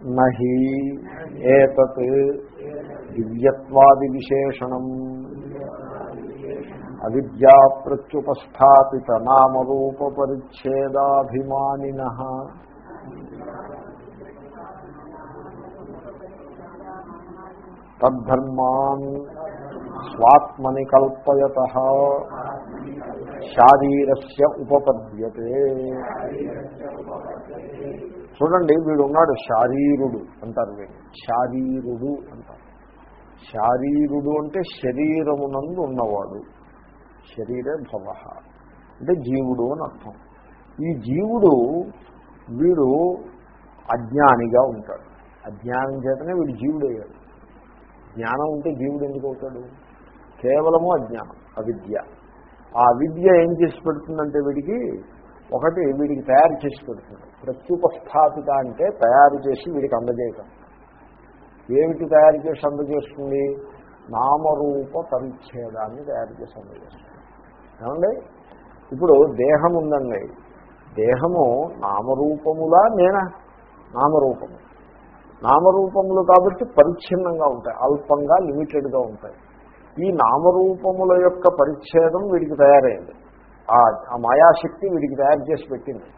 నహి ఏతత్ దివ్యత్వాది విశేషణం అవిద్యా ప్రత్యుపస్థాపిత నామరూప పరిచ్ఛేదాభిమానిన తద్ధర్మాన్ స్వాత్మని కల్పయత. శారీరస్య ఉపపద్యతే. చూడండి వీడు ఉన్నాడు శారీరుడు అంటారు వీడు శారీరుడు అంటారు. శారీరుడు అంటే శరీరమునందు ఉన్నవాడు. శరీరే భవ. అంటే జీవుడు అని అర్థం. ఈ జీవుడు వీడు అజ్ఞానిగా ఉంటాడు. అజ్ఞానం చేతనే వీడు జీవుడయ్యాడు. జ్ఞానం ఉంటే జీవుడు ఎందుకు అవుతాడు? కేవలము అజ్ఞానం అవిద్య. ఆ విద్య ఏం చేసి పెడుతుందంటే వీడికి ఒకటి వీడికి తయారు చేసి పెడుతుంది. ప్రత్యుపస్థాపిత అంటే తయారు చేసి వీడికి అందజేయటం. ఏమిటి తయారు చేసి అందజేస్తుంది? నామరూప పరిచ్ఛేదాన్ని తయారు చేసి అందజేస్తుంది. ఏమండి? ఇప్పుడు దేహం ఉందండి. దేహము నామరూపములా నేనా? నామరూపము. నామరూపములు కాబట్టి పరిచ్ఛిన్నంగా ఉంటాయి. అల్పంగా లిమిటెడ్గా ఉంటాయి. ఈ నామరూపముల యొక్క పరిచ్ఛేదం వీడికి తయారైంది. ఆ మాయాశక్తి వీడికి తయారు చేసి పెట్టింది.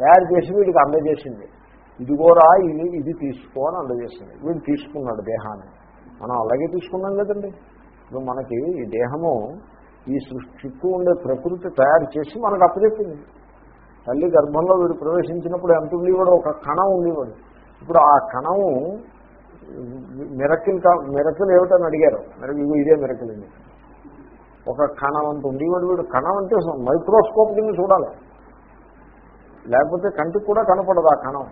తయారు చేసి వీడికి అందజేసింది. ఇదిగోరా ఇది ఇది తీసుకో అని అందజేసింది. వీడు తీసుకున్నాడు దేహాన్ని. మనం అలాగే తీసుకున్నాం కదండి. ఇప్పుడు మనకి ఈ దేహము ఈ సృష్టి చుట్టూ ఉండే ప్రకృతి తయారు చేసి మనకు అప్పచెప్పింది. తల్లి గర్భంలో వీడు ప్రవేశించినప్పుడు ఎంత ఉండేవాడు ఒక కణం ఉండేవాడు. ఇప్పుడు ఆ కణము మిరకిల్ కా మిరకిల్ ఏమిటని అడిగారు. మరి ఇదే మిరకిల్ అండి. ఒక కణం అంత ఉండేవాడు వీడు కణం అంటే మైక్రోస్కోప్ కింద చూడాలి. లేకపోతే కంటికి కూడా కనపడదు ఆ కణం.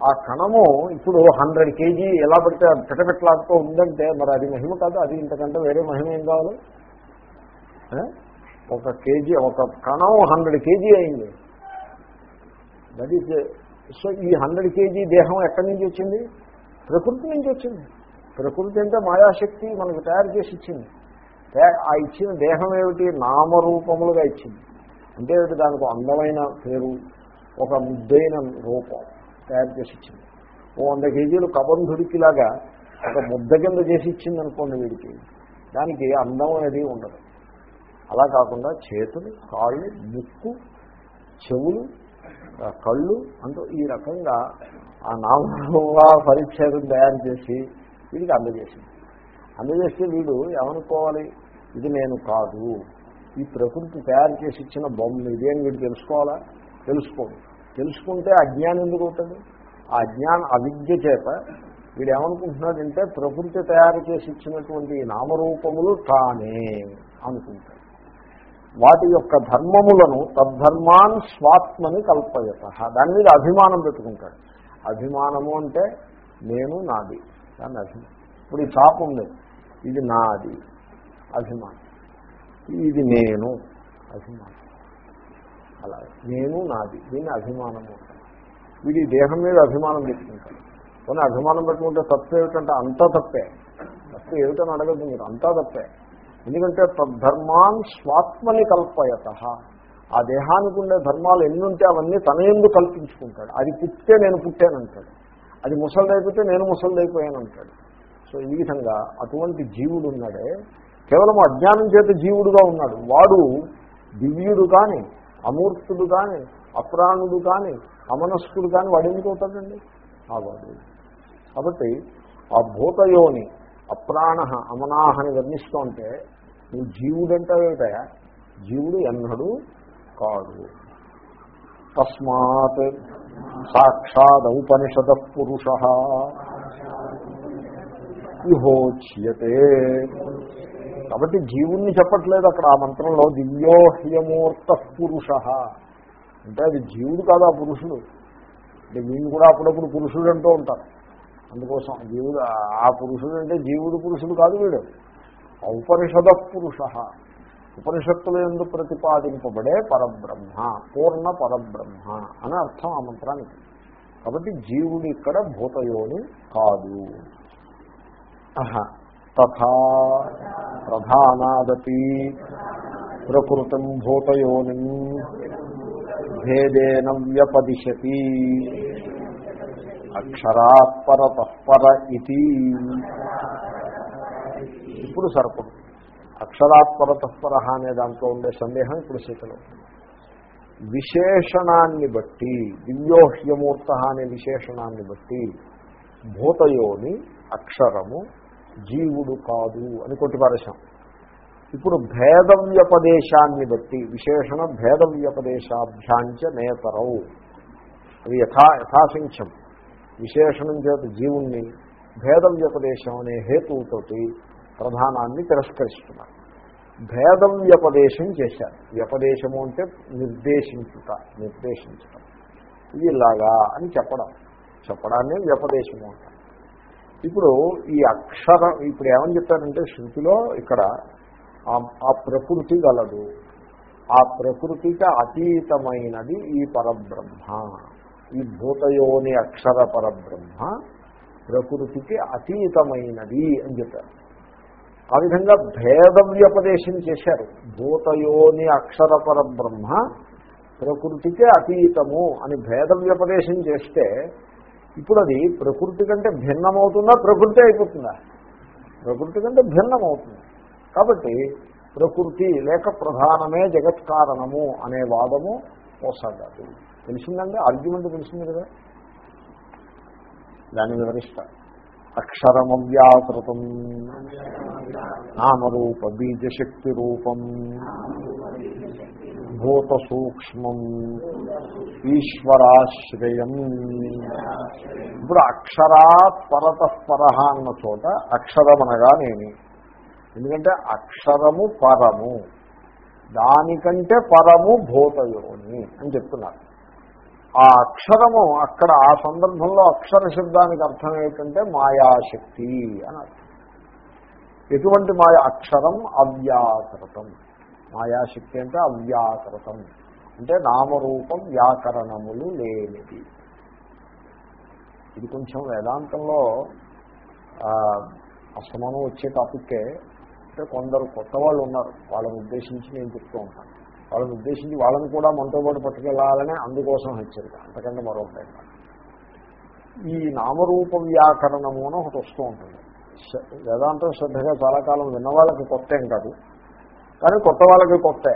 ఆ కణము ఇప్పుడు హండ్రెడ్ కేజీ ఎలా పడితే పిటపిట్లాడుతూ ఉందంటే మరి అది మహిమ కాదు? అది ఇంతకంటే వేరే మహిమ ఏం కావాలి? ఒక కేజీ ఒక కణం హండ్రెడ్ కేజీ అయింది. దట్ ఈస్ సో ఈ హండ్రెడ్ కేజీ దేహం ఎక్కడి నుంచి వచ్చింది? ప్రకృతి నుంచి వచ్చింది. ప్రకృతి అంటే మాయాశక్తి మనకు తయారు చేసి ఇచ్చింది. ఆ ఇచ్చిన దేహం ఏమిటి? నామరూపములుగా ఇచ్చింది. అంటే దానికి అందమైన పేరు ఒక ముద్దైన రూపం తయారు చేసి ఇచ్చింది. ఓ వంద కేజీలు కబంధుడికిలాగా ఒక ముద్ద కింద చేసి ఇచ్చింది అనుకోండి వీడికి. దానికి అందం అనేది ఉండదు. అలా కాకుండా చేతులు కాళ్ళు ముక్కు చెవులు కళ్ళు అంటూ ఈ రకంగా ఆ నామరూప పరిచ్ఛేదం తయారు చేసి వీడికి అందజేసింది. అందజేస్తే వీడు ఏమనుకోవాలి? ఇది నేను కాదు. ఈ ప్రకృతి తయారు చేసి ఇచ్చిన బొమ్మ ఇది అని వీడు తెలుసుకోవాలా? తెలుసుకోండి. తెలుసుకుంటే అజ్ఞానం ఎందుకు అవుతుంది? ఆ అజ్ఞాన అవిద్య చేత వీడు ఏమనుకుంటున్నాడంటే ప్రకృతి తయారు చేసి ఇచ్చినటువంటి నామరూపములు తానే అనుకుంటాడు. వాటి యొక్క ధర్మములను తద్ధర్మాన్ స్వాత్మని కల్పయత. దాని మీద అభిమానం పెట్టుకుంటాడు. అభిమానము అంటే నేను నాది. దాన్ని అభిమానం ఇప్పుడు ఈ చాప ఉంది. ఇది నాది. అభిమానం ఇది నేను. అభిమానం అలా. నేను నాది. దీన్ని అభిమానము వీడి దేహం మీద అభిమానం పెట్టుకుంటాడు కానీ అభిమానం పెట్టుకుంటే తప్పు ఏమిటంటే అంతా తప్పే. తప్పు ఏమిటని అడగద్దు మీరు. అంతా తప్పే. ఎందుకంటే తద్ధర్మాన్ స్వాత్మని కల్పయత. ఆ దేహానికి ఉండే ధర్మాలు ఎన్ని ఉంటే అవన్నీ తన ఎందు కల్పించుకుంటాడు. అది పుట్టే నేను పుట్టానంటాడు. అది ముసలిదైపోతే నేను ముసలిదైపోయానంటాడు. సో ఈ విధంగా అటువంటి జీవుడు ఉన్నాడే. కేవలం అజ్ఞానం చేత జీవుడుగా ఉన్నాడు. వాడు దివ్యుడు కానీ అమూర్తుడు కానీ అప్రాణుడు కానీ అమనస్కుడు కానీ వాడు ఎందుకు అవుతాడండి? ఆ వాడు. కాబట్టి ఆ భూతయోని అప్రాణ అమనాహని వర్ణిస్తూ ఉంటే నువ్వు జీవుడంటావేటయా జీవుడు ఎన్నడూ కాదు. తస్మాత్ సాక్షాదౌపనిషద పురుష. ఇహోచ్యతే కాబట్టి జీవుణ్ణి చెప్పట్లేదు అక్కడ ఆ మంత్రంలో దివ్యోహ్యమూర్త పురుష. అంటే అది జీవుడు కాదు ఆ పురుషుడు? అంటే వీళ్ళు కూడా అప్పుడప్పుడు పురుషుడు అంటూ ఉంటారు. అందుకోసం జీవుడు ఆ పురుషుడు అంటే జీవుడు పురుషుడు కాదు వీడు. ఔపనిషద పురుష. ఉపనిషత్తుల ఎందు ప్రతిపాదింపబడే పరబ్రహ్మ పూర్ణ పరబ్రహ్మ అని అర్థం ఆ మంత్రానికి. కాబట్టి జీవుడు ఇక్కడ భూతయోని కాదు. తథా ప్రధానాదపి ప్రకృతం భూతయోని భేదేన వ్యపదిశతి అక్షరాత్పర తత్పర ఇది ఇప్పుడు సరిపడు అక్షరాత్పర తత్పర అనే దాంట్లో ఉండే సందేహం ఇప్పుడు శీతలో విశేషణాన్ని బట్టి దివ్యోహ్యమూర్త అనే విశేషణాన్ని బట్టి భూతయోని అక్షరము జీవుడు కాదు అని కొట్టిపారేశాం. ఇప్పుడు భేద వ్యపదేశాన్ని బట్టి విశేషణ భేద వ్యపదేశాభ్యాంచ నేతరవు అది యథా యథాశంఖ్యం విశేషణం చేత జీవుణ్ణి భేద వ్యపదేశం అనే హేతువుతోటి ప్రధానాన్ని తిరస్కరిస్తున్నారు. భేదం వ్యపదేశం చేశారు. వ్యపదేశము అంటే నిర్దేశించుట నిర్దేశించుట. ఇది ఇలాగా అని చెప్పడం. చెప్పడాన్ని వ్యపదేశము అంటారు. ఇప్పుడు ఈ అక్షరం ఇప్పుడు ఏమని చెప్పారంటే శృతిలో ఇక్కడ ఆ- ఆ ప్రకృతి గలదు. ఆ ప్రకృతికి అతీతమైనది ఈ పరబ్రహ్మ. ఈ భూతయోని అక్షర పరబ్రహ్మ ప్రకృతికి అతీతమైనది అని చెప్పారు. ఆ విధంగా భేద వ్యపదేశం చేశారు. భూతయోని అక్షరపర బ్రహ్మ ప్రకృతికే అతీతము అని భేద వ్యపదేశం చేస్తే ఇప్పుడు అది ప్రకృతి కంటే భిన్నమవుతుందా? ప్రకృతి అయిపోతుందా? ప్రకృతి కంటే భిన్నమవుతుంది. కాబట్టి ప్రకృతి లేక ప్రధానమే జగత్ కారణము అనే వాదము పోసాగాదు తెలిసిందండి? ఆర్గ్యుమెంట్ తెలిసింది కదా? దాన్ని వివరిస్తారు అక్షరమవ్యాకృతం. నామరూప బీజశక్తి రూపం భూత సూక్ష్మం ఈశ్వరాశ్రయం. ఇప్పుడు అక్షరాత్ పరతఃపర అన్న చోట అక్షరం అనగానేమి ఎందుకంటే అక్షరము పరము. దానికంటే పరము భూతయోని అని చెప్తున్నారు. ఆ అక్షరము అక్కడ ఆ సందర్భంలో అక్షర శబ్దానికి అర్థం ఏమిటంటే మాయాశక్తి అని అర్థం. ఎటువంటి మాయ అక్షరం అవ్యాకృతం. మాయాశక్తి అంటే అవ్యాకృతం. అంటే నామరూపం వ్యాకరణములు లేనిది. ఇది కొంచెం వేదాంతంలో అసమానం వచ్చే టాపిక్కే అంటే కొందరు కొత్త వాళ్ళు ఉన్నారు. వాళ్ళని ఉద్దేశించి నేను చెప్తూ ఉంటాను. వాళ్ళని ఉద్దేశించి వాళ్ళని కూడా మనతో పాటు పట్టుకెళ్ళాలని అందుకోసం హెచ్చరిక. అంతకంటే మరొకటి ఈ నామరూప వ్యాకరణము అని ఒకటి వస్తూ ఉంటుంది. వేదాంతం శ్రద్ధగా చాలా కాలం విన్న వాళ్ళకి కొత్త ఏం కాదు. కానీ కొత్త వాళ్ళకి కొత్త.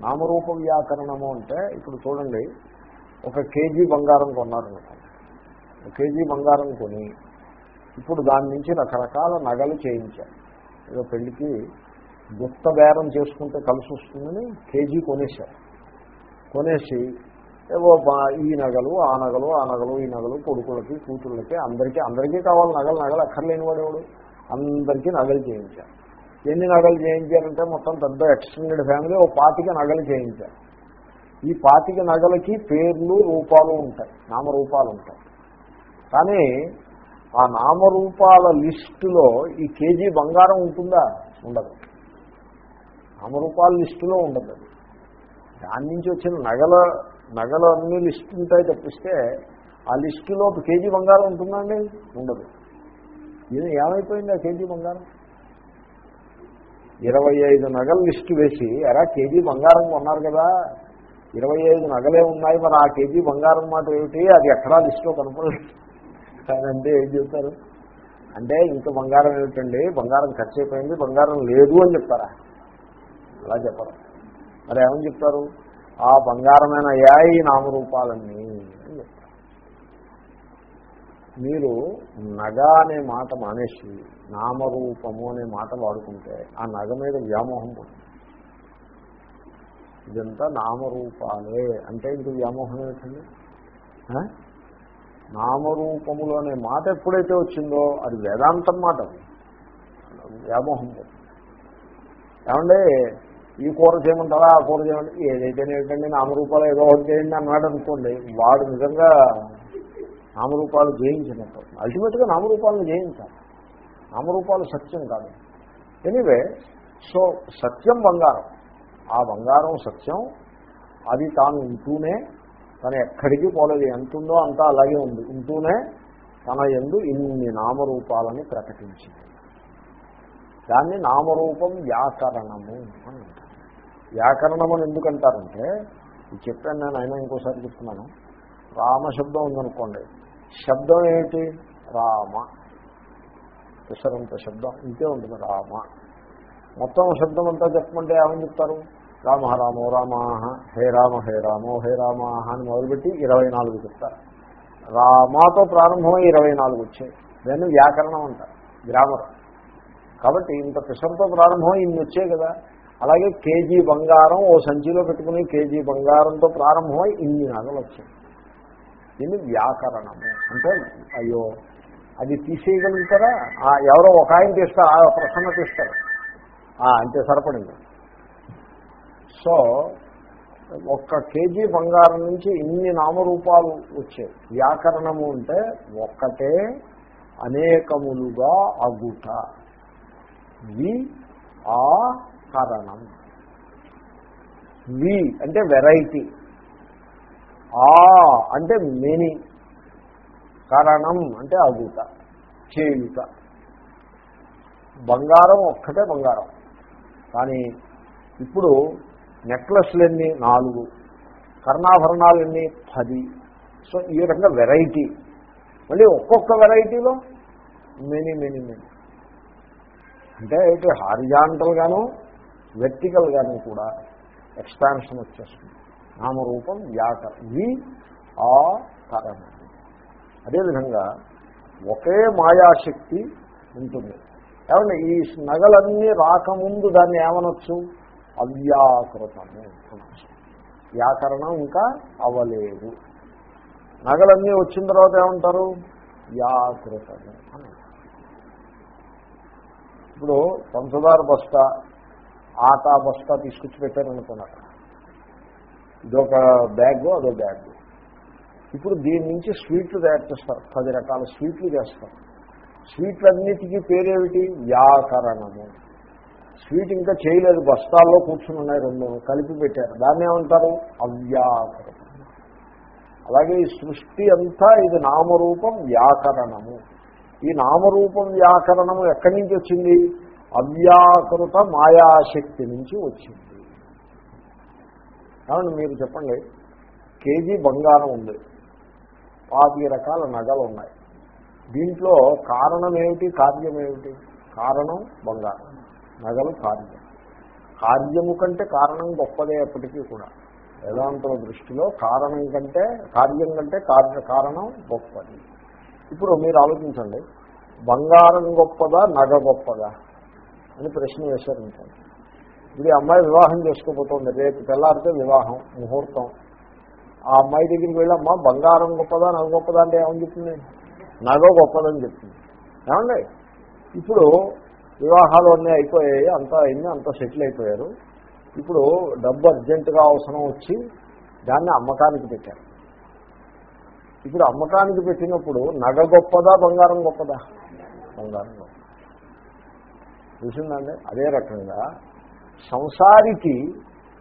నామరూప వ్యాకరణము అంటే ఇప్పుడు చూడండి ఒక కేజీ బంగారం కొన్నారు ఒక కేజీ బంగారం కొని ఇప్పుడు దాని నుంచి రకరకాల నగలు చేయించారు. ఏదో పెళ్ళికి గుత్త బేరం చేసుకుంటే కలిసి వస్తుందని కేజీ కొనేశారు. కొనేసి ఏవో ఈ నగలు ఆ నగలు ఆ నగలు ఈ నగలు కొడుకులకి కూతుళ్ళకి అందరికీ అందరికీ కావాలి నగలు నగలు అక్కర్లేని వాడేవాడు అందరికీ నగలు చేయించారు. ఎన్ని నగలు చేయించారంటే మొత్తం పెద్ద ఎక్స్టెండెడ్ ఫ్యామిలీ ఓ పాతిక నగలు చేయించారు. ఈ పాతిక నగలకి పేర్లు రూపాలు ఉంటాయి నామరూపాలు ఉంటాయి. కానీ ఆ నామరూపాల లిస్టులో ఈ కేజీ బంగారం ఉంటుందా? ఉండదు. నామరూపాల లిస్టులో ఉండదు. అది దాని నుంచి వచ్చిన నగల నగలు అన్ని లిస్టు ఉంటాయి తప్పిస్తే ఆ లిస్టులో ఒక కేజీ బంగారం ఉంటుందండి? ఉండదు. ఇది ఏమైపోయింది ఆ కేజీ బంగారం? ఇరవై ఐదు నగల లిస్టు వేసి ఎరా కేజీ బంగారం కొన్నారు కదా. ఇరవై ఐదు నగలే ఉన్నాయి మరి ఆ కేజీ బంగారం మాట ఏమిటి? అది ఎక్కడా లిస్టులో కనపడలేదు. కానీ అంటే ఏం చెప్తారు? అంటే ఇంత బంగారం ఏమిటండి? బంగారం ఖర్చు అయిపోయింది బంగారం లేదు అని చెప్తారా అలా చెప్పరు. మరి ఏమని చెప్తారు? ఆ బంగారమైన యాయి నామరూపాలన్నీ అని చెప్తారు. మీరు నగ అనే మాట మానేసి నామరూపము అనే మాట వాడుకుంటే ఆ నగ మీద వ్యామోహం పడుతుంది ఇదంతా నామరూపాలే అంటే ఇంక వ్యామోహం ఏంటండి నామరూపములు అనే మాట ఎప్పుడైతే వచ్చిందో అది వేదాంతం మాట. వ్యామోహం పోతుంది. ఏమంటే ఈ కూర చేయమంటారా ఆ కూర చేయమంటే ఏదైతే ఏంటండి నామరూపాలు ఏదో ఒకటి చేయండి అన్నాడు అనుకోండి వాడు నిజంగా నామరూపాలు జయించినట్టు. అల్టిమేట్గా నామరూపాలను జయించాలి. నామరూపాలు సత్యం కాదు. ఎనీవే సో సత్యం బంగారం. ఆ బంగారం సత్యం అది తాను ఉంటూనే తను ఎక్కడికి పోలేదు ఎంత ఉందో అంతా అలాగే ఉంది. ఉంటూనే తన ఎందు ఇన్ని నామరూపాలని ప్రకటించింది. దాన్ని నామరూపం వ్యాకరణము అని అంటారు. వ్యాకరణం అని ఎందుకంటారంటే ఇది చెప్పాను నేను అయినా ఇంకోసారి చెప్తున్నాను. రామ శబ్దం ఉందనుకోండి. శబ్దం ఏమిటి? రామ. పిసరంత శబ్దం. ఇంతే ఉంటుంది రామ. మొత్తం శబ్దం అంతా చెప్పమంటే ఏమని చెప్తారు? రామ రామో రామాహ హే రామ హే రామో హే రామాహ అని మొదలుపెట్టి ఇరవై నాలుగు చెప్తారు. రామాతో ప్రారంభమై ఇరవై నాలుగు వచ్చాయి. దాన్ని వ్యాకరణం అంటారు. గ్రామర్. కాబట్టి ఇంత పిసర్తో ప్రారంభమై ఇన్ని వచ్చాయి కదా. అలాగే కేజీ బంగారం ఓ సంచిలో పెట్టుకుని కేజీ బంగారంతో ప్రారంభమై ఇన్ని నగలు వచ్చాయి దీన్ని వ్యాకరణము అంటే అయ్యో అది తీసేయగలుగుతారా? ఎవరో ఒక ఆయన తీస్తారు ఆ ప్రసన్న తీస్తారు. అంతే సరిపడింది. సో ఒక్క కేజీ బంగారం నుంచి ఇన్ని నామరూపాలు వచ్చాయి. వ్యాకరణము అంటే ఒక్కటే అనేకములుగా అగుట. వి ఆ కారణం వి అంటే వెరైటీ. ఆ అంటే మెనీ కారణం అంటే అగుట చేయుట బంగారం ఒక్కటే బంగారం. కానీ ఇప్పుడు నెక్లెస్లన్నీ నాలుగు కర్ణాభరణాలన్నీ పది. సో ఈ రకంగా వెరైటీ మళ్ళీ ఒక్కొక్క వెరైటీలో మెనీ మెనీ మెనీ అంటే ఇటు హారిజాంటల్గాను గాను వెర్టికల్ కూడా ఎక్స్పాన్షన్ వచ్చేస్తుంది. నామరూపం వ్యాకర వి ఆ కరణం అదేవిధంగా ఒకే మాయాశక్తి ఉంటుంది. ఏమంటే ఈ నగలన్నీ రాకముందు దాన్ని ఏమనొచ్చు? అవ్యాకృతము అనొచ్చు. వ్యాకరణం ఇంకా అవ్వలేదు నగలన్నీ వచ్చిన తర్వాత ఏమంటారు? వ్యాకృతము అని ఇప్పుడు పంచదార బస్తా ఆట బస్తా తీసుకొచ్చి పెట్టారనుకున్నారు ఇదొక బ్యాగ్ అదో బ్యాగ్. ఇప్పుడు దీని నుంచి స్వీట్లు తయారు చేస్తారు పది రకాల స్వీట్లు చేస్తారు. స్వీట్లన్నిటికీ పేరేమిటి? వ్యాకరణము. స్వీట్ ఇంకా చేయలేదు. బస్తాల్లో కూర్చుని ఉన్నాయి రెండు కలిపి పెట్టారు. దాన్ని ఏమంటారు? అవ్యాకరణం. అలాగే ఈ సృష్టి అంతా ఇది నామరూపం వ్యాకరణము. ఈ నామరూపం వ్యాకరణము ఎక్కడి నుంచి వచ్చింది? అవ్యాకృత మాయాశక్తి నుంచి వచ్చింది. కాబట్టి మీరు చెప్పండి కేజీ బంగారం ఉంది. పాతి రకాల నగలు ఉన్నాయి. దీంట్లో కారణం ఏమిటి కార్యం ఏమిటి? కారణం బంగారం నగలు కార్యం. కార్యము కంటే కారణం గొప్పదే ఎప్పటికీ కూడా. వేదాంతుల దృష్టిలో కారణం కంటే కార్యం కంటే కార్య కారణం గొప్పది. ఇప్పుడు మీరు ఆలోచించండి బంగారం గొప్పదా నగ గొప్పదా? అని ప్రశ్న చేశారు అనుకోండి ఇది అమ్మాయి వివాహం చేసుకోబోతోంది. రేపు తెల్లారితే వివాహం ముహూర్తం. ఆ అమ్మాయి దగ్గరికి వెళ్ళి అమ్మ బంగారం గొప్పదా నగ గొప్పదా అంటే ఏమని చెప్తుంది నగ గొప్పదని చెప్తుంది ఏమండి? ఇప్పుడు వివాహాలు అన్నీ అయిపోయాయి అంతా అయింది అంతా సెటిల్ అయిపోయారు. ఇప్పుడు డబ్బు అర్జెంటుగా అవసరం వచ్చి దాన్ని అమ్మకానికి పెట్టారు. ఇప్పుడు అమ్మకానికి పెట్టినప్పుడు నగ గొప్పదా బంగారం గొప్పదా? బంగారం గొప్ప తెలిసిందండి అదే రకంగా సంసారికి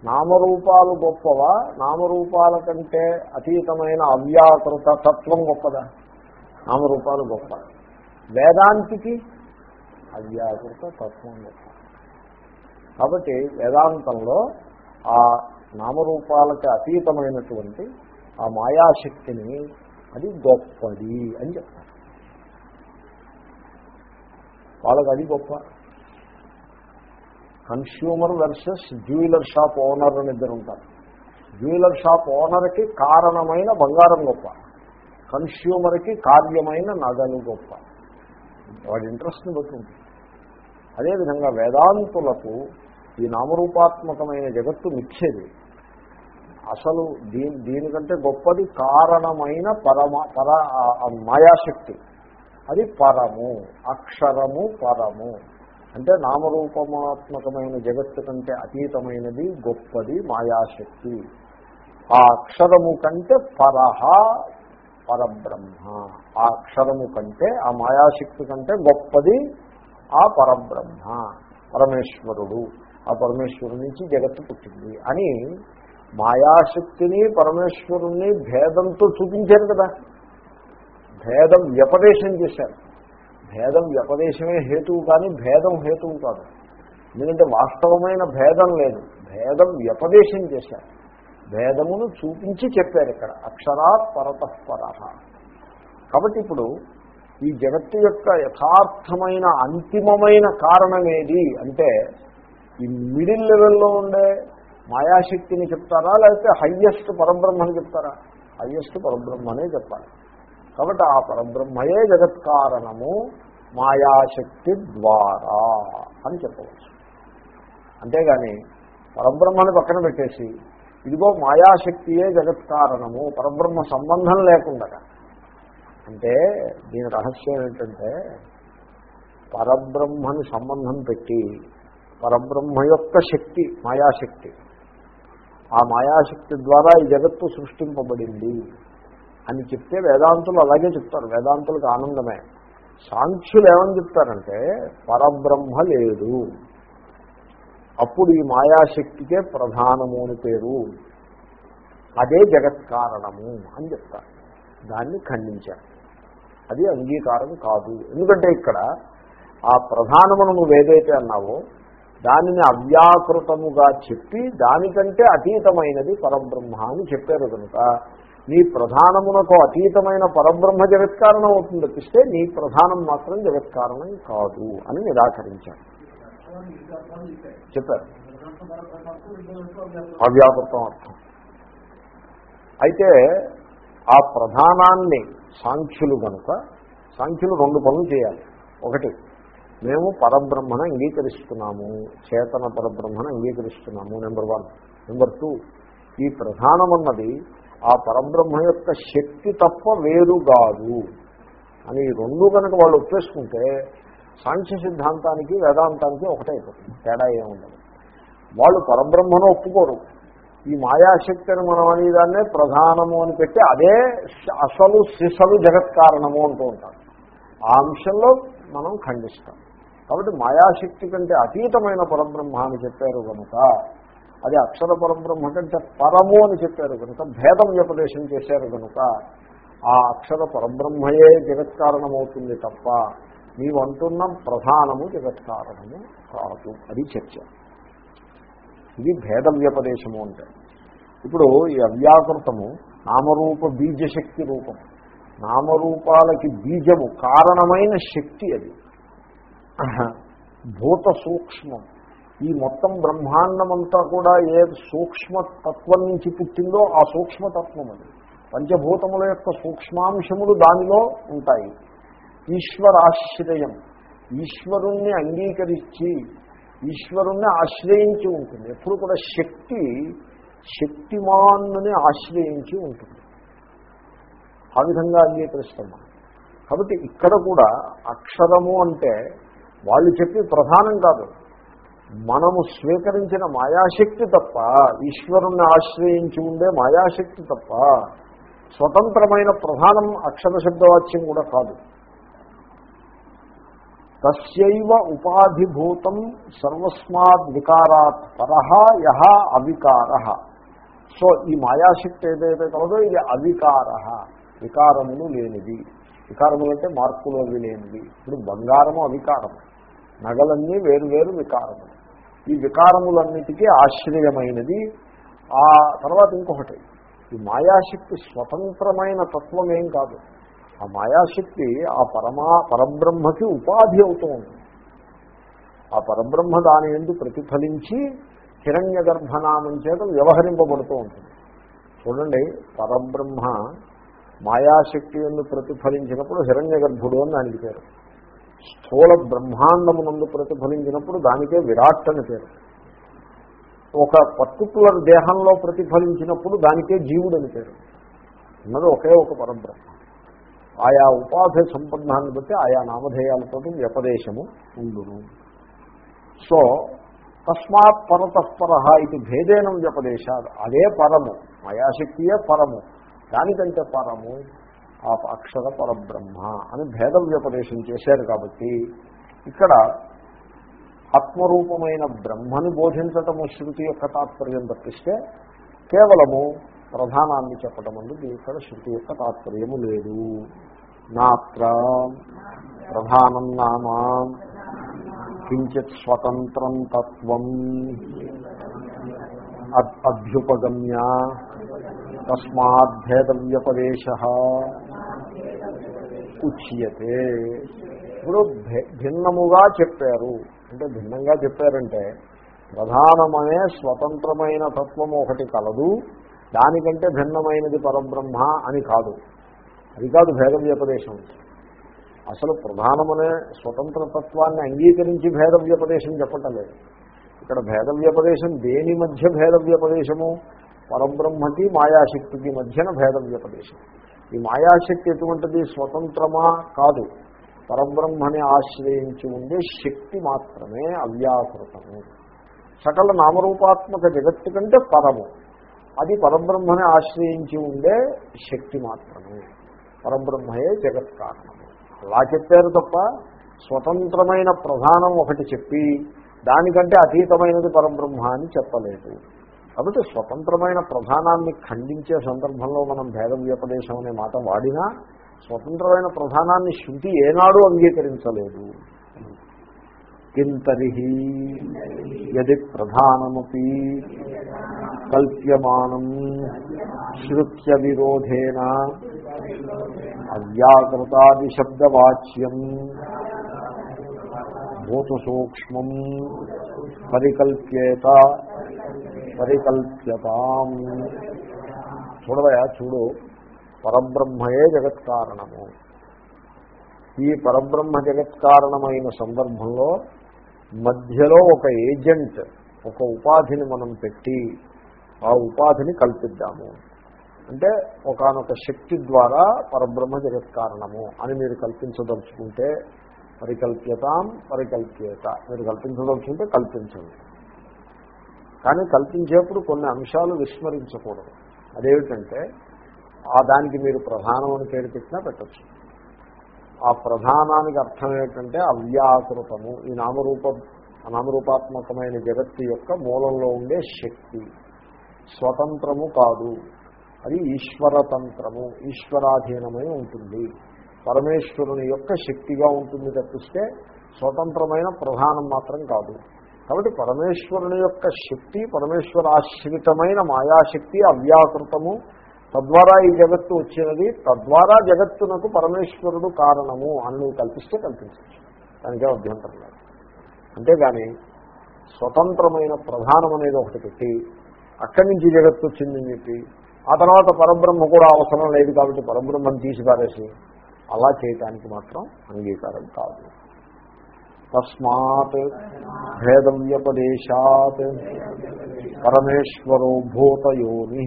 నామరూపాలు గొప్పవా? నామరూపాల కంటే అతీతమైన అవ్యాకృత తత్వం గొప్పదా? నామరూపాలు గొప్ప. వేదాంతికి అవ్యాకృత తత్వం గొప్ప. కాబట్టి వేదాంతంలో ఆ నామరూపాలకి అతీతమైనటువంటి ఆ మాయాశక్తిని అది గొప్పది అని చెప్తారు. వాళ్ళకి అది గొప్ప. Consumer versus jeweller shop owner అని ఇద్దరు ఉంటారు. జ్యువెలర్ షాప్ ఓనర్కి కారణమైన బంగారం గొప్ప కన్స్యూమర్కి కార్యమైన నగలు గొప్ప. వాడి ఇంట్రెస్ట్ని బట్టి ఉంటుంది. అదేవిధంగా వేదాంతులకు ఈ నామరూపాత్మకమైన జగత్తు నిచ్చేది అసలు దీని దీనికంటే గొప్పది కారణమైన పరమ పర మాయాశక్తి. అది పరము అక్షరము పరము. అంటే నామరూపమాత్మకమైన జగత్తు కంటే అతీతమైనది గొప్పది మాయాశక్తి. ఆ అక్షరము కంటే పరహ పరబ్రహ్మ. ఆ అక్షరము కంటే ఆ మాయాశక్తి కంటే గొప్పది ఆ పరబ్రహ్మ పరమేశ్వరుడు. ఆ పరమేశ్వరుడి నుంచి జగత్తు పుట్టింది అని మాయాశక్తిని పరమేశ్వరుణ్ణి భేదంతో చూపించారు కదా. భేదం వ్యపదేశం చేశారు. భేదం వ్యపదేశమే హేతువు కానీ భేదం హేతువు కాదు. ఎందుకంటే వాస్తవమైన భేదం లేదు. భేదం వ్యపదేశం చేశారు. భేదమును చూపించి చెప్పారు ఇక్కడ. అక్షరాత్ పరతఃపర. కాబట్టి ఇప్పుడు ఈ జగత్తు యొక్క యథార్థమైన అంతిమమైన కారణం ఏది అంటే ఈ మిడిల్ లెవెల్లో ఉండే మాయాశక్తిని చెప్తారా లేకపోతే హయ్యెస్ట్ పరబ్రహ్మని చెప్తారా? హయ్యెస్ట్ పరబ్రహ్మనే చెప్పాలి. కాబట్టి ఆ పరబ్రహ్మయే జగత్ కారణము మాయాశక్తి ద్వారా అని చెప్పవచ్చు. అంతేగాని పరబ్రహ్మని పక్కన పెట్టేసి ఇదిగో మాయాశక్తియే జగత్ కారణము పరబ్రహ్మ సంబంధం లేకుండా అంటే దీని రహస్యం ఏంటంటే పరబ్రహ్మని సంబంధం పెట్టి పరబ్రహ్మ యొక్క శక్తి మాయాశక్తి. ఆ మాయాశక్తి ద్వారా ఈ జగత్తు సృష్టింపబడింది. అని చెప్తే వేదాంతులు అలాగే చెప్తారు. వేదాంతులకు ఆనందమే. సాంఖ్యులు ఏమని చెప్తారంటే పరబ్రహ్మ లేదు. అప్పుడు ఈ మాయాశక్తికే ప్రధానము అని పేరు. అదే జగత్ కారణము అని చెప్తారు. దాన్ని ఖండించారు. అది అంగీకారం కాదు. ఎందుకంటే ఇక్కడ ఆ ప్రధానమును నువ్వు ఏదైతే అన్నావో దానిని అవ్యాకృతముగా చెప్పి దానికంటే అతీతమైనది పరబ్రహ్మ అని చెప్పారు కనుక నీ ప్రధానమునకు అతీతమైన పరబ్రహ్మ జగత్కారణం అవుతుంది తప్పిస్తే నీ ప్రధానం మాత్రం జగత్కారణం కాదు అని నిరాకరించారు చెప్పారు. అవ్యాకృతం అర్థం. అయితే ఆ ప్రధానాన్ని సాంఖ్యులు కనుక సాంఖ్యులు రెండు పనులు చేయాలి. ఒకటి మేము పరబ్రహ్మను అంగీకరిస్తున్నాము చేతన పరబ్రహ్మను అంగీకరిస్తున్నాము నెంబర్ వన్. నెంబర్ టూ ఈ ప్రధానమన్నది ఆ పరబ్రహ్మ యొక్క శక్తి తప్ప వేరు కాదు. అని ఈ రెండు కనుక వాళ్ళు ఒప్పేసుకుంటే సాంఖ్య సిద్ధాంతానికి వేదాంతానికి ఒకటే అయిపోతుంది. తేడా ఏముండదు వాళ్ళు పరబ్రహ్మను ఒప్పుకోరు. ఈ మాయాశక్తి అని మనం అనేదాన్నే ప్రధానము అని పెట్టి అదే అసలు సిసలు జగత్ కారణము అంటూ ఉంటారు. ఆ అంశంలో మనం ఖండిస్తాం. కాబట్టి మాయాశక్తి కంటే అతీతమైన పరబ్రహ్మ అని చెప్పారు కనుక అది అక్షర పరబ్రహ్మ కంటే పరము అని చెప్పారు కనుక భేదం వ్యపదేశం చేశారు కనుక ఆ అక్షర పరబ్రహ్మయే జగత్కారణమవుతుంది తప్ప నీవంటున్న ప్రధానము జగత్కారణము కాదు అది చర్చ. ఇది భేద వ్యపదేశము అంటే. ఇప్పుడు ఈ అవ్యాకృతము నామరూప బీజశక్తి రూపం. నామరూపాలకి బీజము కారణమైన శక్తి అది. భూత సూక్ష్మం. ఈ మొత్తం బ్రహ్మాండమంతా కూడా ఏ సూక్ష్మతత్వం నుంచి పుట్టిందో ఆ సూక్ష్మతత్వం అది. పంచభూతముల యొక్క సూక్ష్మాంశములు దానిలో ఉంటాయి. ఈశ్వరాశ్రయం. ఈశ్వరుణ్ణి అంగీకరించి ఈశ్వరుణ్ణి ఆశ్రయించి ఉంటుంది. ఎప్పుడు కూడా శక్తి శక్తిమాన్ని ఆశ్రయించి ఉంటుంది. ఆ విధంగా అంగీకరిస్తాం కాబట్టి ఇక్కడ కూడా అక్షరము అంటే వాళ్ళు చెప్పి ప్రధానం కాదు. మనము స్వీకరించిన మాయాశక్తి తప్ప ఈశ్వరుణ్ణి ఆశ్రయించి ఉండే మాయాశక్తి తప్ప స్వతంత్రమైన ప్రధానం అక్షర శబ్దవాచ్యం కూడా కాదు. తస్యైవ ఉపాధిభూతం సర్వస్మాద్ వికారాత్ పరహ యహ అవికార. సో ఈ మాయాశక్తి ఏదైతే కలదో ఇది అవికార. వికారములు లేనిది. వికారములు అంటే మార్పులు అవి లేనిది ఇప్పుడు బంగారము అవికారము. నగలన్నీ వేరు వేరు వికారములు. ఈ వికారములన్నిటికీ ఆశ్రయమైనది. ఆ తర్వాత ఇంకొకటి ఈ మాయాశక్తి స్వతంత్రమైన తత్వం ఏం కాదు. ఆ మాయాశక్తి ఆ పరమా పరబ్రహ్మకి ఉపాధి అవుతూ ఉంటుంది ఆ పరబ్రహ్మ దాని ఎందు ప్రతిఫలించి హిరణ్య గర్భనామం చేత వ్యవహరింపబడుతూ ఉంటుంది. చూడండి పరబ్రహ్మ మాయాశక్తి ఎందు ప్రతిఫలించినప్పుడు హిరణ్య గర్భుడు అని దానికి పేరు. స్థూల బ్రహ్మాండమునందు ప్రతిఫలించినప్పుడు దానికే విరాట్ అని పేరు. ఒక పర్టికులర్ దేహంలో ప్రతిఫలించినప్పుడు దానికే జీవుడు అని పేరు. ఉన్నది ఒకే ఒక పరబ్రహ్మ. ఆయా ఉపాధి సంబంధాన్ని బట్టి ఆయా నామధేయాలతో వ్యపదేశము ఉండును. సో తస్మాత్ పరతఃపర ఇది భేదేనం వ్యపదేశాలు అదే పరము. మాయాశక్తియే పరము. దానికంటే పరము. ఆ అక్షర పరబ్రహ్మ అని భేద వ్యపదేశం చేశారు కాబట్టి ఇక్కడ ఆత్మరూపమైన బ్రహ్మని బోధించటము శృతి యొక్క తాత్పర్యం తప్పిస్తే కేవలము ప్రధానాన్ని చెప్పటం అనేది ఇక్కడ శృతి యొక్క తాత్పర్యము లేదు. నాత్ర ప్రధానం నామా కించిత్ స్వతంత్రం తత్వం అభ్యుపగమ్య తస్మాద్భేద వ్యపదేశ ఉచ్యతే. ఇప్పుడు భిన్నముగా చెప్పారు. అంటే భిన్నంగా చెప్పారంటే ప్రధానమనే స్వతంత్రమైన తత్వము ఒకటి కలదు. దానికంటే భిన్నమైనది పరబ్రహ్మ అని కాదు. అది కాదు భేద వ్యపదేశం అసలు ప్రధానమనే స్వతంత్ర తత్వాన్ని అంగీకరించి భేద వ్యపదేశం చెప్పటం లేదు ఇక్కడ భేద వ్యపదేశం దేని మధ్య భేద వ్యపదేశము పరబ్రహ్మకి మాయాశక్తికి మధ్యన భేద వ్యపదేశం ఈ మాయాశక్తి ఎటువంటిది? స్వతంత్రమా? కాదు. పరబ్రహ్మని ఆశ్రయించి ఉండే శక్తి మాత్రమే అవ్యాకృతము. సకల నామరూపాత్మక జగత్తు కంటే పరము. అది పరబ్రహ్మని ఆశ్రయించి ఉండే శక్తి మాత్రమే. పరబ్రహ్మయే జగత్ కారణము అలా చెప్పారు తప్ప స్వతంత్రమైన ప్రధానం ఒకటి చెప్పి దానికంటే అతీతమైనది పరబ్రహ్మ అని చెప్పలేదు. కాబట్టి స్వతంత్రమైన ప్రధానాన్ని ఖండించే సందర్భంలో మనం భేద వ్యపదేశం అనే మాట వాడినా స్వతంత్రమైన ప్రధానాన్ని శృతి ఏనాడు అంగీకరించలేదు. కింతరిహి యది ప్రధానమీ కల్ప్యమానం శృత్య విరోధేన అవ్యాకృతాదిశబ్దవాచ్యం భూతసూక్ష్మం పరికల్ప్యేత పరికల్ప్యతాం. చూడవయా చూడు. పరబ్రహ్మయే జగత్కారణము. ఈ పరబ్రహ్మ జగత్ కారణమైన సందర్భంలో మధ్యలో ఒక ఏజెంట్ ఒక ఉపాధిని మనం పెట్టి ఆ ఉపాధిని కల్పిద్దాము. అంటే ఒకనొక శక్తి ద్వారా పరబ్రహ్మ జగత్ కారణము అని మీరు కల్పించదలుచుకుంటే పరికల్ప్యతాం పరికల్ప్యత. మీరు కల్పించదలుచుకుంటే కల్పించండి. కానీ కల్పించేప్పుడు కొన్ని అంశాలు విస్మరించకూడదు. అదేమిటంటే ఆ దానికి మీరు ప్రధానం అని పేరు పెట్టినా పెట్టచ్చు. ఆ ప్రధానానికి అర్థం ఏమిటంటే అవ్యాకృతము ఈ నామరూప నామరూపాత్మకమైన జగత్తు యొక్క మూలంలో ఉండే శక్తి. స్వతంత్రము కాదు. అది ఈశ్వరతంత్రము ఈశ్వరాధీనమై ఉంటుంది. పరమేశ్వరుని యొక్క శక్తిగా ఉంటుంది తప్పిస్తే స్వతంత్రమైన ప్రధానం మాత్రం కాదు. కాబట్టి పరమేశ్వరుని యొక్క శక్తి పరమేశ్వరాశ్రితమైన మాయాశక్తి అవ్యాకృతము. తద్వారా ఈ జగత్తు వచ్చినది. తద్వారా జగత్తునకు పరమేశ్వరుడు కారణము అని నువ్వు కల్పిస్తే కల్పించవచ్చు. దానికే అభ్యంతరం లేదు. అంతేగాని స్వతంత్రమైన ప్రధానం అనేది ఒకటి పెట్టి అక్కడి నుంచి జగత్తు వచ్చిందని చెప్పి ఆ తర్వాత పరబ్రహ్మ కూడా అవసరం లేదు కాబట్టి పరబ్రహ్మను తీసి పారేసి అలా చేయటానికి మాత్రం అంగీకారం కాదు. తస్మాత్ భేదవ్యపదేశాత్ పరమేశ్వరో భూతయోని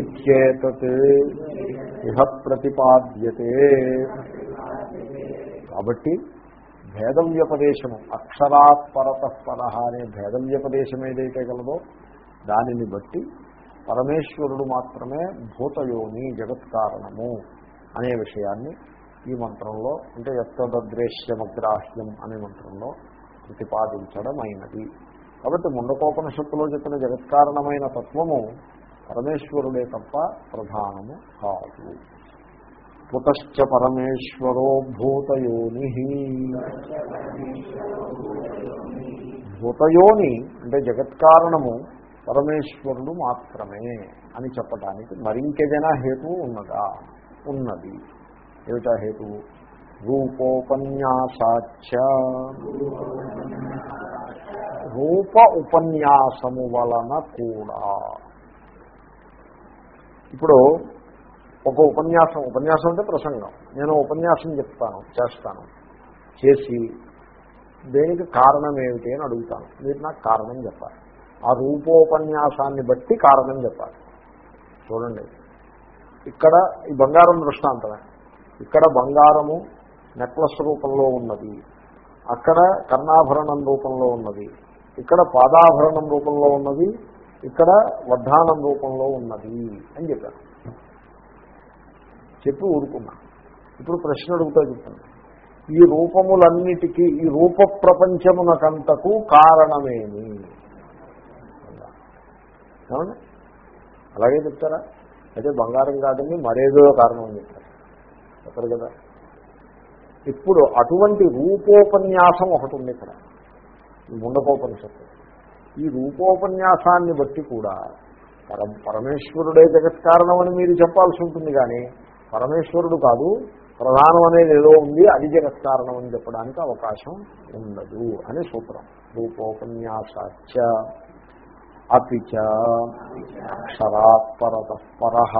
ఇత్యేతత్ ఇహ ప్రతిపాద్యతే. కాబట్టి భేదం వ్యపదేశము అక్షరాత్ పరత పర అనే భేదం వ్యపదేశం ఏదైతే కలదో దానిని బట్టి పరమేశ్వరుడు మాత్రమే భూతయోని జగత్కారణము అనే విషయాన్ని ఈ మంత్రంలో అంటే ఎత్తదృశ్యమగ్రాహ్యం అనే మంత్రంలో ప్రతిపాదించడం అయినది కాబట్టి ముండకోపనిషత్తులో చెప్పిన జగత్కారణమైన తత్వము పరమేశ్వరుడే తప్ప ప్రధానము కాదు. పుతశ్చ పరమేశ్వరో భూతయోని. భూతయోని అంటే జగత్కారణము పరమేశ్వరుడు మాత్రమే అని చెప్పడానికి మరింకేదైనా హేతు ఉన్నదా? ఉన్నది. ఏమిటా హేతు రూపోపన్యాసాచ రూప ఉపన్యాసము వలన కూడా. ఇప్పుడు ఒక ఉపన్యాసం ఉపన్యాసం అంటే ప్రసంగం. నేను ఉపన్యాసం చెప్తాను చేస్తాను. చేసి దేనికి కారణం ఏమిటి అని అడుగుతాను. మీరు నాకు కారణం చెప్పాలి. ఆ రూపోపన్యాసాన్ని బట్టి కారణం చెప్పాలి. చూడండి. ఇక్కడ ఈ బంగారం దృష్టాంతమే. ఇక్కడ బంగారము నెక్లెస్ రూపంలో ఉన్నది. అక్కడ కర్ణాభరణం రూపంలో ఉన్నది. ఇక్కడ పాదాభరణం రూపంలో ఉన్నది. ఇక్కడ వడ్డానం రూపంలో ఉన్నది అని చెప్పారు. చెప్పి ఊరుకున్నా. ఇప్పుడు ప్రశ్న అడుగుతా చెప్తాను. ఈ రూపములన్నిటికీ ఈ రూప ప్రపంచమునకంతకు కారణమేమి? అలాగే చెప్తారా? అయితే బంగారం కాదని మరేదో కారణం అని చెప్తారు? చెప్పరు కదా. ఇప్పుడు అటువంటి రూపోపన్యాసం ఒకటి ఉంది ఇక్కడ. ఈ ముండకోపనిషత్తు. ఈ రూపోపన్యాసాన్ని బట్టి కూడా పరం పరమేశ్వరుడే జగత్కారణం అని మీరు చెప్పాల్సి ఉంటుంది కానీ పరమేశ్వరుడు కాదు ప్రధానం అనేది ఏదో ఉంది అది జగత్ కారణం అని చెప్పడానికి అవకాశం ఉండదు అని సూత్రం. రూపోపన్యాసాచ అపిచ అక్షరాత్ పరతః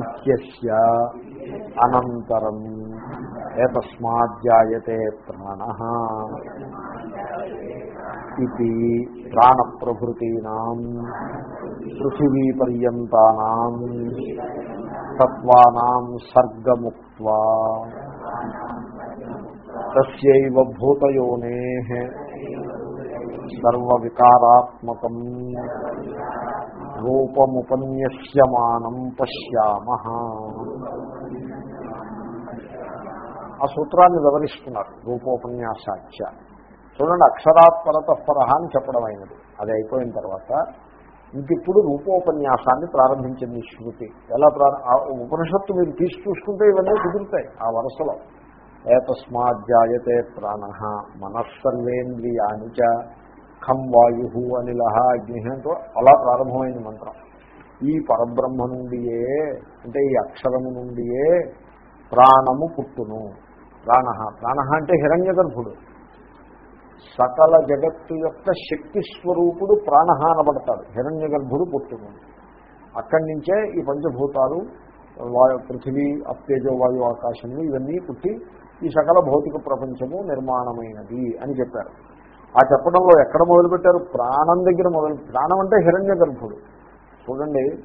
ఇత్యస్య అనంతరం ఏతస్మాజ్జాయతే ప్రాణ ఇది ప్రాణప్రభృతీనాం పృథివీపర్యంతానాం తత్వానాం సర్గముక్త్వా తస్యైవ భూతయోనే సర్వవికారాత్మకం రూపముపన్యస్యమానం పశ్యామ. ఆ సూత్రాన్ని వివరిస్తున్నారు రూపోపన్యాసాఖ్య. చూడండి అక్షరాత్పరత పరహ అని చెప్పడం అయినది. అది అయిపోయిన తర్వాత ఇంకిప్పుడు రూపోపన్యాసాన్ని ప్రారంభించింది శృతి. ఎలా ఉపనిషత్తు మీరు తీసి చూసుకుంటే ఇవన్నీ కుదురుతాయి ఆ వరుసలో. ఏతస్మాజ్జాయతే ప్రాణ మనస్సర్వేంద్రియాని చ ఖం వాయు అనిలహ అగ్ని అంటూ అలా ప్రారంభమైన మంత్రం. ఈ పరబ్రహ్మ నుండియే అంటే ఈ అక్షరము నుండియే ప్రాణము పుట్టును. ప్రాణ ప్రాణ అంటే హిరణ్య గర్భుడు. సకల జగత్తు యొక్క శక్తి స్వరూపుడు ప్రాణ అనబడతాడు హిరణ్య గర్భుడు పుట్టును. అక్కడి నుంచే ఈ పంచభూతాలు వాయు పృథివీ అప్తేజో వాయు ఆకాశము ఇవన్నీ పుట్టి ఈ సకల భౌతిక ప్రపంచము నిర్మాణమైనది అని చెప్పారు. ఆ చెప్పడంలో ఎక్కడ మొదలుపెట్టారు? ప్రాణం దగ్గర మొదలు ప్రాణం అంటే హిరణ్య గర్భుడు. చూడండి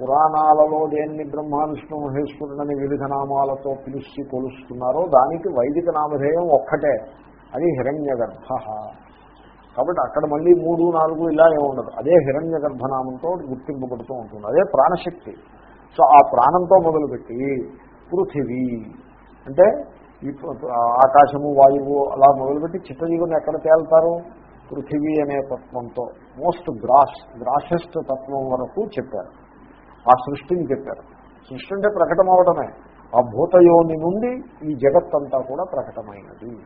పురాణాలలో దేన్ని బ్రహ్మ విష్ణు మహేశ్వరుడని వివిధ నామాలతో పిలిచి కొలుస్తున్నారో దానికి వైదిక నామధేయం ఒక్కటే. అది హిరణ్య గర్భ. కాబట్టి అక్కడ మళ్ళీ మూడు నాలుగు ఇలా ఏముండదు అదే హిరణ్య గర్భనామంతో గుర్తింపబడుతూ ఉంటుంది. అదే ప్రాణశక్తి. సో ఆ ప్రాణంతో మొదలుపెట్టి పృథివీ. అంటే ఈ ఆకాశము వాయువు అలా మొదలుపెట్టి చిత్తజీవుని ఎక్కడ తేల్తారు? పృథివీ అనే తత్వంతో. మోస్ట్ గ్రాస్ గ్రాసెస్ట్ తత్వం వరకు చెప్పారు. ఆ సృష్టిని చెప్పారు. సృష్టి అంటే ప్రకటమవడమే ఆ భూతయోని నుండి ఈ జగత్తంతా కూడా ప్రకటమైనది.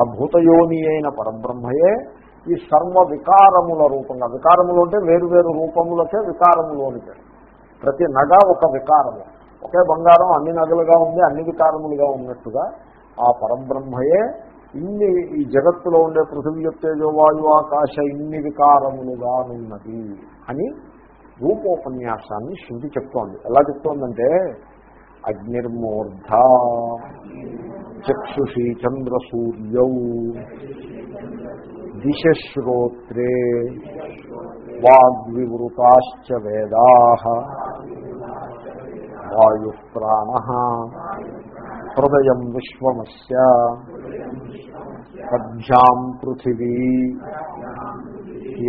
ఆ భూతయోని అయిన పరబ్రహ్మయే ఈ సర్వ వికారముల రూపంగా వికారములు అంటే వేరు వేరు రూపములకే వికారములు అని పేరు. ప్రతి నగ ఒక వికారము. ఒకే బంగారం అన్ని నగలుగా ఉంది అన్ని వికారములుగా ఉన్నట్టుగా ఆ పరబ్రహ్మయే ఇన్ని ఈ జగత్తులో ఉండే పృథివీ తేజో వాయు ఆకాశ ఇన్ని వికారములుగా ఉన్నది అని రూపోపన్యాసాన్ని శృతి చెప్తోంది. ఎలా చెప్తోందంటే అగ్నిర్మూర్ధ చక్షుషి చంద్ర చంద్రసూర్యౌ దిశశ్రోత్రే వాగ్వివృతాశ్చ వేదా వాయు ప్రాణ హృదయం విశ్వమస్య. పద్భ్యాం పృథివీ.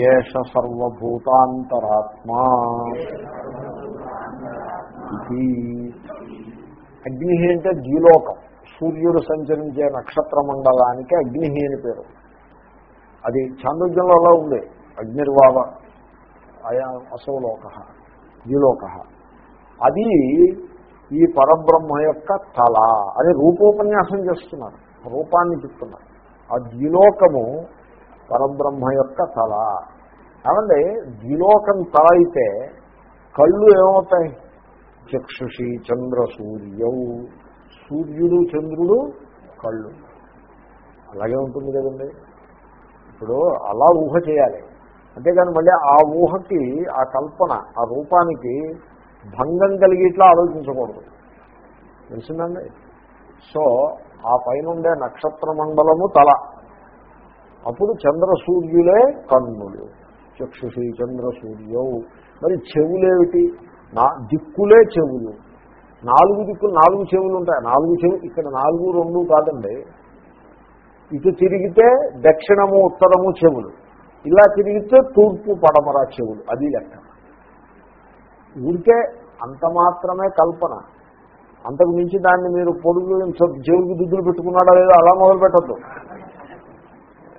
ఏష సర్వభూతాంతరాత్మా. ఇది. అగ్ని అంటే ద్విలోకం. సూర్యుడు సంచరించే నక్షత్ర మండలానికి అగ్ని అని పేరు. అది చాంద్రోగ్యంలో అలా ఉంది. అగ్నిర్వావ అయా అసౌలోక ద్విలోక. అది ఈ పరబ్రహ్మ యొక్క తల అని రూపోపన్యాసం చేస్తున్నారు. రూపాన్ని చెప్తున్నారు. ఆ ద్విలోకము పరబ్రహ్మ యొక్క తల. ఏమండి ద్విలోకం తల అయితే కళ్ళు ఏమవుతాయి? చక్షుషి చంద్ర సూర్యవు సూర్యుడు చంద్రుడు కళ్ళు. అలాగే ఉంటుంది కదండి. ఇప్పుడు అలా ఊహ చేయాలి. అంతేకాని మళ్ళీ ఆ ఊహకి ఆ కల్పన ఆ రూపానికి భంగం కలిగి ఇట్లా ఆలోచించకూడదు. తెలిసిందండి? సో ఆ పైన ఉండే నక్షత్ర మండలము తల. అప్పుడు చంద్ర సూర్యులే కన్నులు. చక్షుషి చంద్ర సూర్యవు మరి చెవులేమిటి? నా దిక్కులే చెవులు. నాలుగు దిక్కులు నాలుగు చెవులు ఉంటాయి నాలుగు చెవు ఇక్కడ నాలుగు రెండు కాదండి. ఇటు తిరిగితే దక్షిణము ఉత్తరము చెవులు. ఇలా తిరిగితే తూర్పు పడమర చెవులు. అది లెక్క. ఊరికే అంత మాత్రమే కల్పన. అంతకు మించి దాన్ని మీరు పొడుగు చెవుకి దిద్దులు పెట్టుకున్నాడా లేదో అలా మొదలు పెట్టద్దు.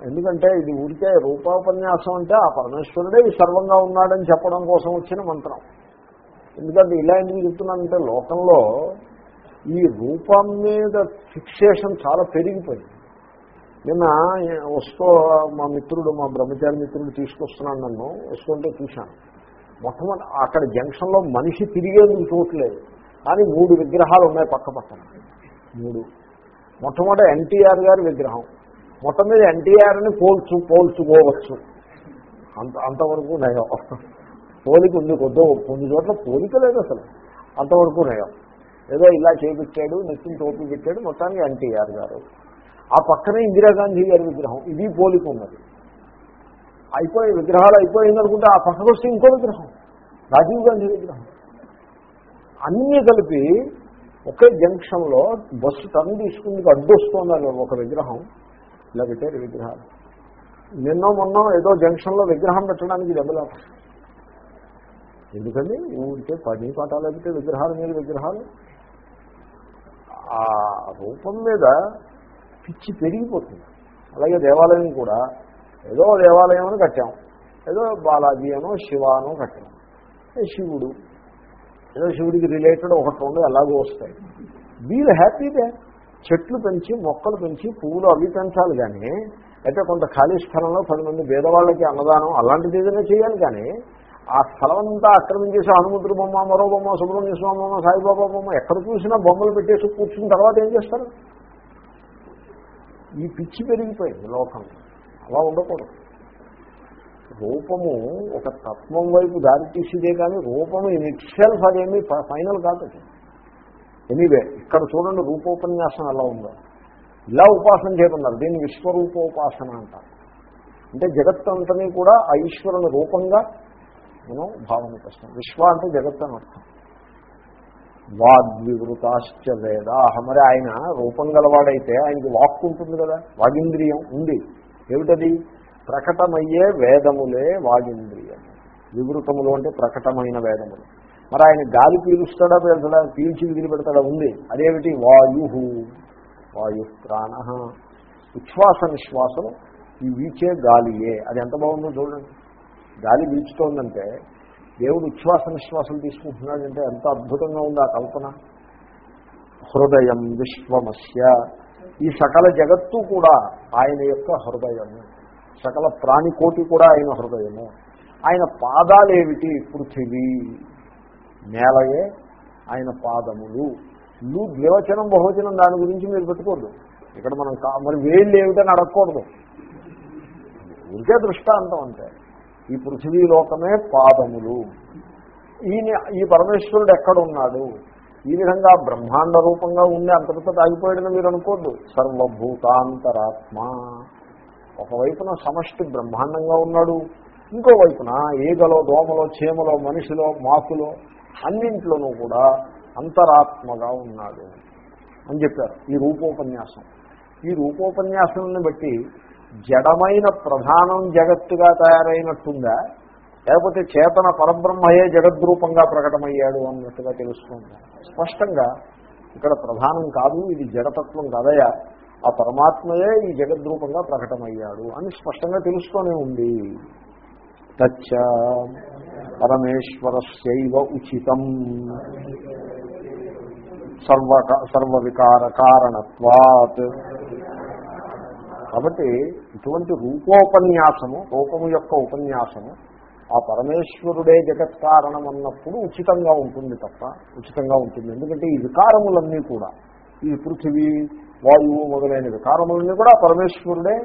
ఎందుకంటే ఇది ఊరికే రూపోపన్యాసం అంటే ఆ పరమేశ్వరుడే ఈ సర్వంగా ఉన్నాడని చెప్పడం కోసం వచ్చిన మంత్రం. ఎందుకంటే ఇలా ఎందుకు చెప్తున్నానంటే లోకంలో ఈ రూపం మీద ఫిక్సేషన్ చాలా పెరిగిపోయింది. నిన్న వస్తూ మా మిత్రుడు మా బ్రహ్మచారి మిత్రుడు తీసుకొస్తున్నాను నన్ను వస్తుంటే చూశాను. మొట్టమొదటి అక్కడ జంక్షన్లో మనిషి తిరిగేందుకు చూడలేదు కానీ మూడు విగ్రహాలు ఉన్నాయి పక్క పక్కన. మూడు. మొట్టమొదటి ఎన్టీఆర్ గారి విగ్రహం. మొత్తం మీద ఎన్టీఆర్ని పోల్చు పోల్చుకోవచ్చు. అంత అంతవరకు నయం. పోలిక ఉంది కొద్దో కొన్ని చోట్ల పోలిక లేదు అసలు. అంతవరకు నయం. ఏదో ఇలా చేపించాడు నెత్తిని టోపీ పెట్టాడు మొత్తానికి ఎన్టీఆర్ గారు. ఆ పక్కనే ఇందిరాగాంధీ గారి విగ్రహం. ఇది పోలిక ఉన్నది. అయిపోయి విగ్రహాలు అయిపోయింది అనుకుంటే ఆ పక్కకు వస్తే ఇంకో విగ్రహం. రాజీవ్ గాంధీ విగ్రహం. అన్నీ కలిపి ఒకే జంక్షన్లో బస్సు టర్న్ తీసుకుని అడ్డొస్తున్నారు ఒక విగ్రహం ఇలా పెట్టారు విగ్రహాలు. నిన్న మొన్న ఏదో జంక్షన్లో విగ్రహం పెట్టడానికి దెబ్బలాట ఎందుకండి? ఊరికే పని పాఠాలు అయితే విగ్రహాల మీద విగ్రహాలు? ఆ రూపం మీద పిచ్చి పెరిగిపోతుంది. అలాగే దేవాలయం కూడా ఏదో దేవాలయం అని కట్టాం. ఏదో బాలాజీ అనో శివ అనో కట్టాం శివుడు? ఏదో శివుడికి రిలేటెడ్ ఒకటి రెండు ఎలాగో వస్తాయి. వీళ్ళు హ్యాపీదే చెట్లు పెంచి మొక్కలు పెంచి పువ్వులు అవి పెంచాలి కానీ అయితే కొంత ఖాళీ స్థలంలో పది మంది పేదవాళ్ళకి అన్నదానం అలాంటిది ఏదైనా చేయాలి కానీ ఆ స్థలం అంతా ఆక్రమించేసి హనుమంతుడు బొమ్మ మరో బొమ్మ సుబ్రహ్మణ్య స్వామి బొమ్మ సాయిబాబా బొమ్మ ఎక్కడ చూసినా బొమ్మలు పెట్టేసి కూర్చున్న తర్వాత ఏం చేస్తారు? ఈ పిచ్చి పెరిగిపోయింది లోకం. అలా ఉండకూడదు. రూపము ఒక తత్వం వైపు దారి తీసిదే కానీ రూపము ఇన్ ఇట్ సెల్ఫ్ అదేమి ఫైనల్ కాదు ఎనీవే ఇక్కడ చూడండి రూపోపన్యాసం ఎలా ఉందో. ఇలా ఉపాసన చేయమన్నారు దీన్ని విశ్వరూపోపాసన అంటారు. అంటే జగత్తంతని కూడా ఆ ఈశ్వరుని రూపంగా మనం భావన చేస్తాం. విశ్వ అంటే జగత్ అని అర్థం. వాగ్వివృతాశ్చ వేదాహ. మరి ఆయన రూపం గలవాడైతే ఆయనకి వాక్కు ఉంటుంది కదా వాగింద్రియం ఉంది. ఏమిటది? ప్రకటమయ్యే వేదములే వాగింద్రియము. వివృతములు అంటే ప్రకటమైన వేదములు. మరి ఆయన గాలి పీలుస్తాడా పీల్చడా? పీల్చి విదిలి పెడతాడా? ఉంది. అదేమిటి? వాయు వాయు ప్రాణ ఉచ్ఛ్వాస నిశ్వాసం ఈ వీచే గాలియే. అది ఎంత బాగుందో చూడండి. గాలి వీచుతోందంటే దేవుడు ఉచ్ఛ్వాస నిశ్వాసం తీసుకుంటున్నాడంటే ఎంత అద్భుతంగా ఉంది ఆ కల్పన. హృదయం విశ్వమస్య. ఈ సకల జగత్తు కూడా ఆయన యొక్క హృదయము. సకల ప్రాణికోటి కూడా ఆయన హృదయము. ఆయన పాదాలేమిటి? పృథివీ. నేలయే ఆయన పాదములు. లు ద్వివచనం బహువచనం దాని గురించి మీరు పెట్టుకోద్దు ఇక్కడ మనం కా మరి వేళ్ళు ఏమిటని అడగకూడదు. ఊరికే దృష్టాంతం అంటే ఈ పృథివీ లోకమే పాదములు. ఈయన ఈ పరమేశ్వరుడు ఎక్కడున్నాడు? ఈ విధంగా బ్రహ్మాండ రూపంగా ఉండి అంతటితో ఆగిపోయాడని మీరు అనుకోద్దు. సర్వభూతాంతరాత్మ. ఒకవైపున సమష్టి బ్రహ్మాండంగా ఉన్నాడు ఇంకోవైపున ఈగలో దోమలో చీమలో మనిషిలో మాకులో అన్నింట్లోనూ కూడా అంతరాత్మగా ఉన్నాడు అని చెప్పారు ఈ రూపోపన్యాసం. ఈ రూపోపన్యాసాన్ని బట్టి జడమైన ప్రధానం జగత్తుగా తయారైనట్టుందా? లేకపోతే చేతన పరబ్రహ్మయే జగద్రూపంగా ప్రకటమయ్యాడు అన్నట్టుగా తెలుస్తుంది. స్పష్టంగా ఇక్కడ ప్రధానం కాదు ఇది జడతత్వం కాదయా ఆ పరమాత్మయే ఈ జగద్రూపంగా ప్రకటమయ్యాడు అని స్పష్టంగా తెలుస్తూనే ఉంది. తచ్చ పరమేశ్వరస్యైవ ఉచితం. సర్వ సర్వవికార కారణత్వాత్ కాబట్టి ఇటువంటి రూపోపన్యాసము రూపము యొక్క ఉపన్యాసము ఆ పరమేశ్వరుడే జగత్ కారణం అన్నప్పుడు ఉచితంగా ఉంటుంది తప్ప ఉచితంగా ఉంటుంది. ఎందుకంటే ఈ వికారములన్నీ కూడా ఈ పృథివీ వాయువు మొదలైన వికారములన్నీ కూడా పరమేశ్వరుడే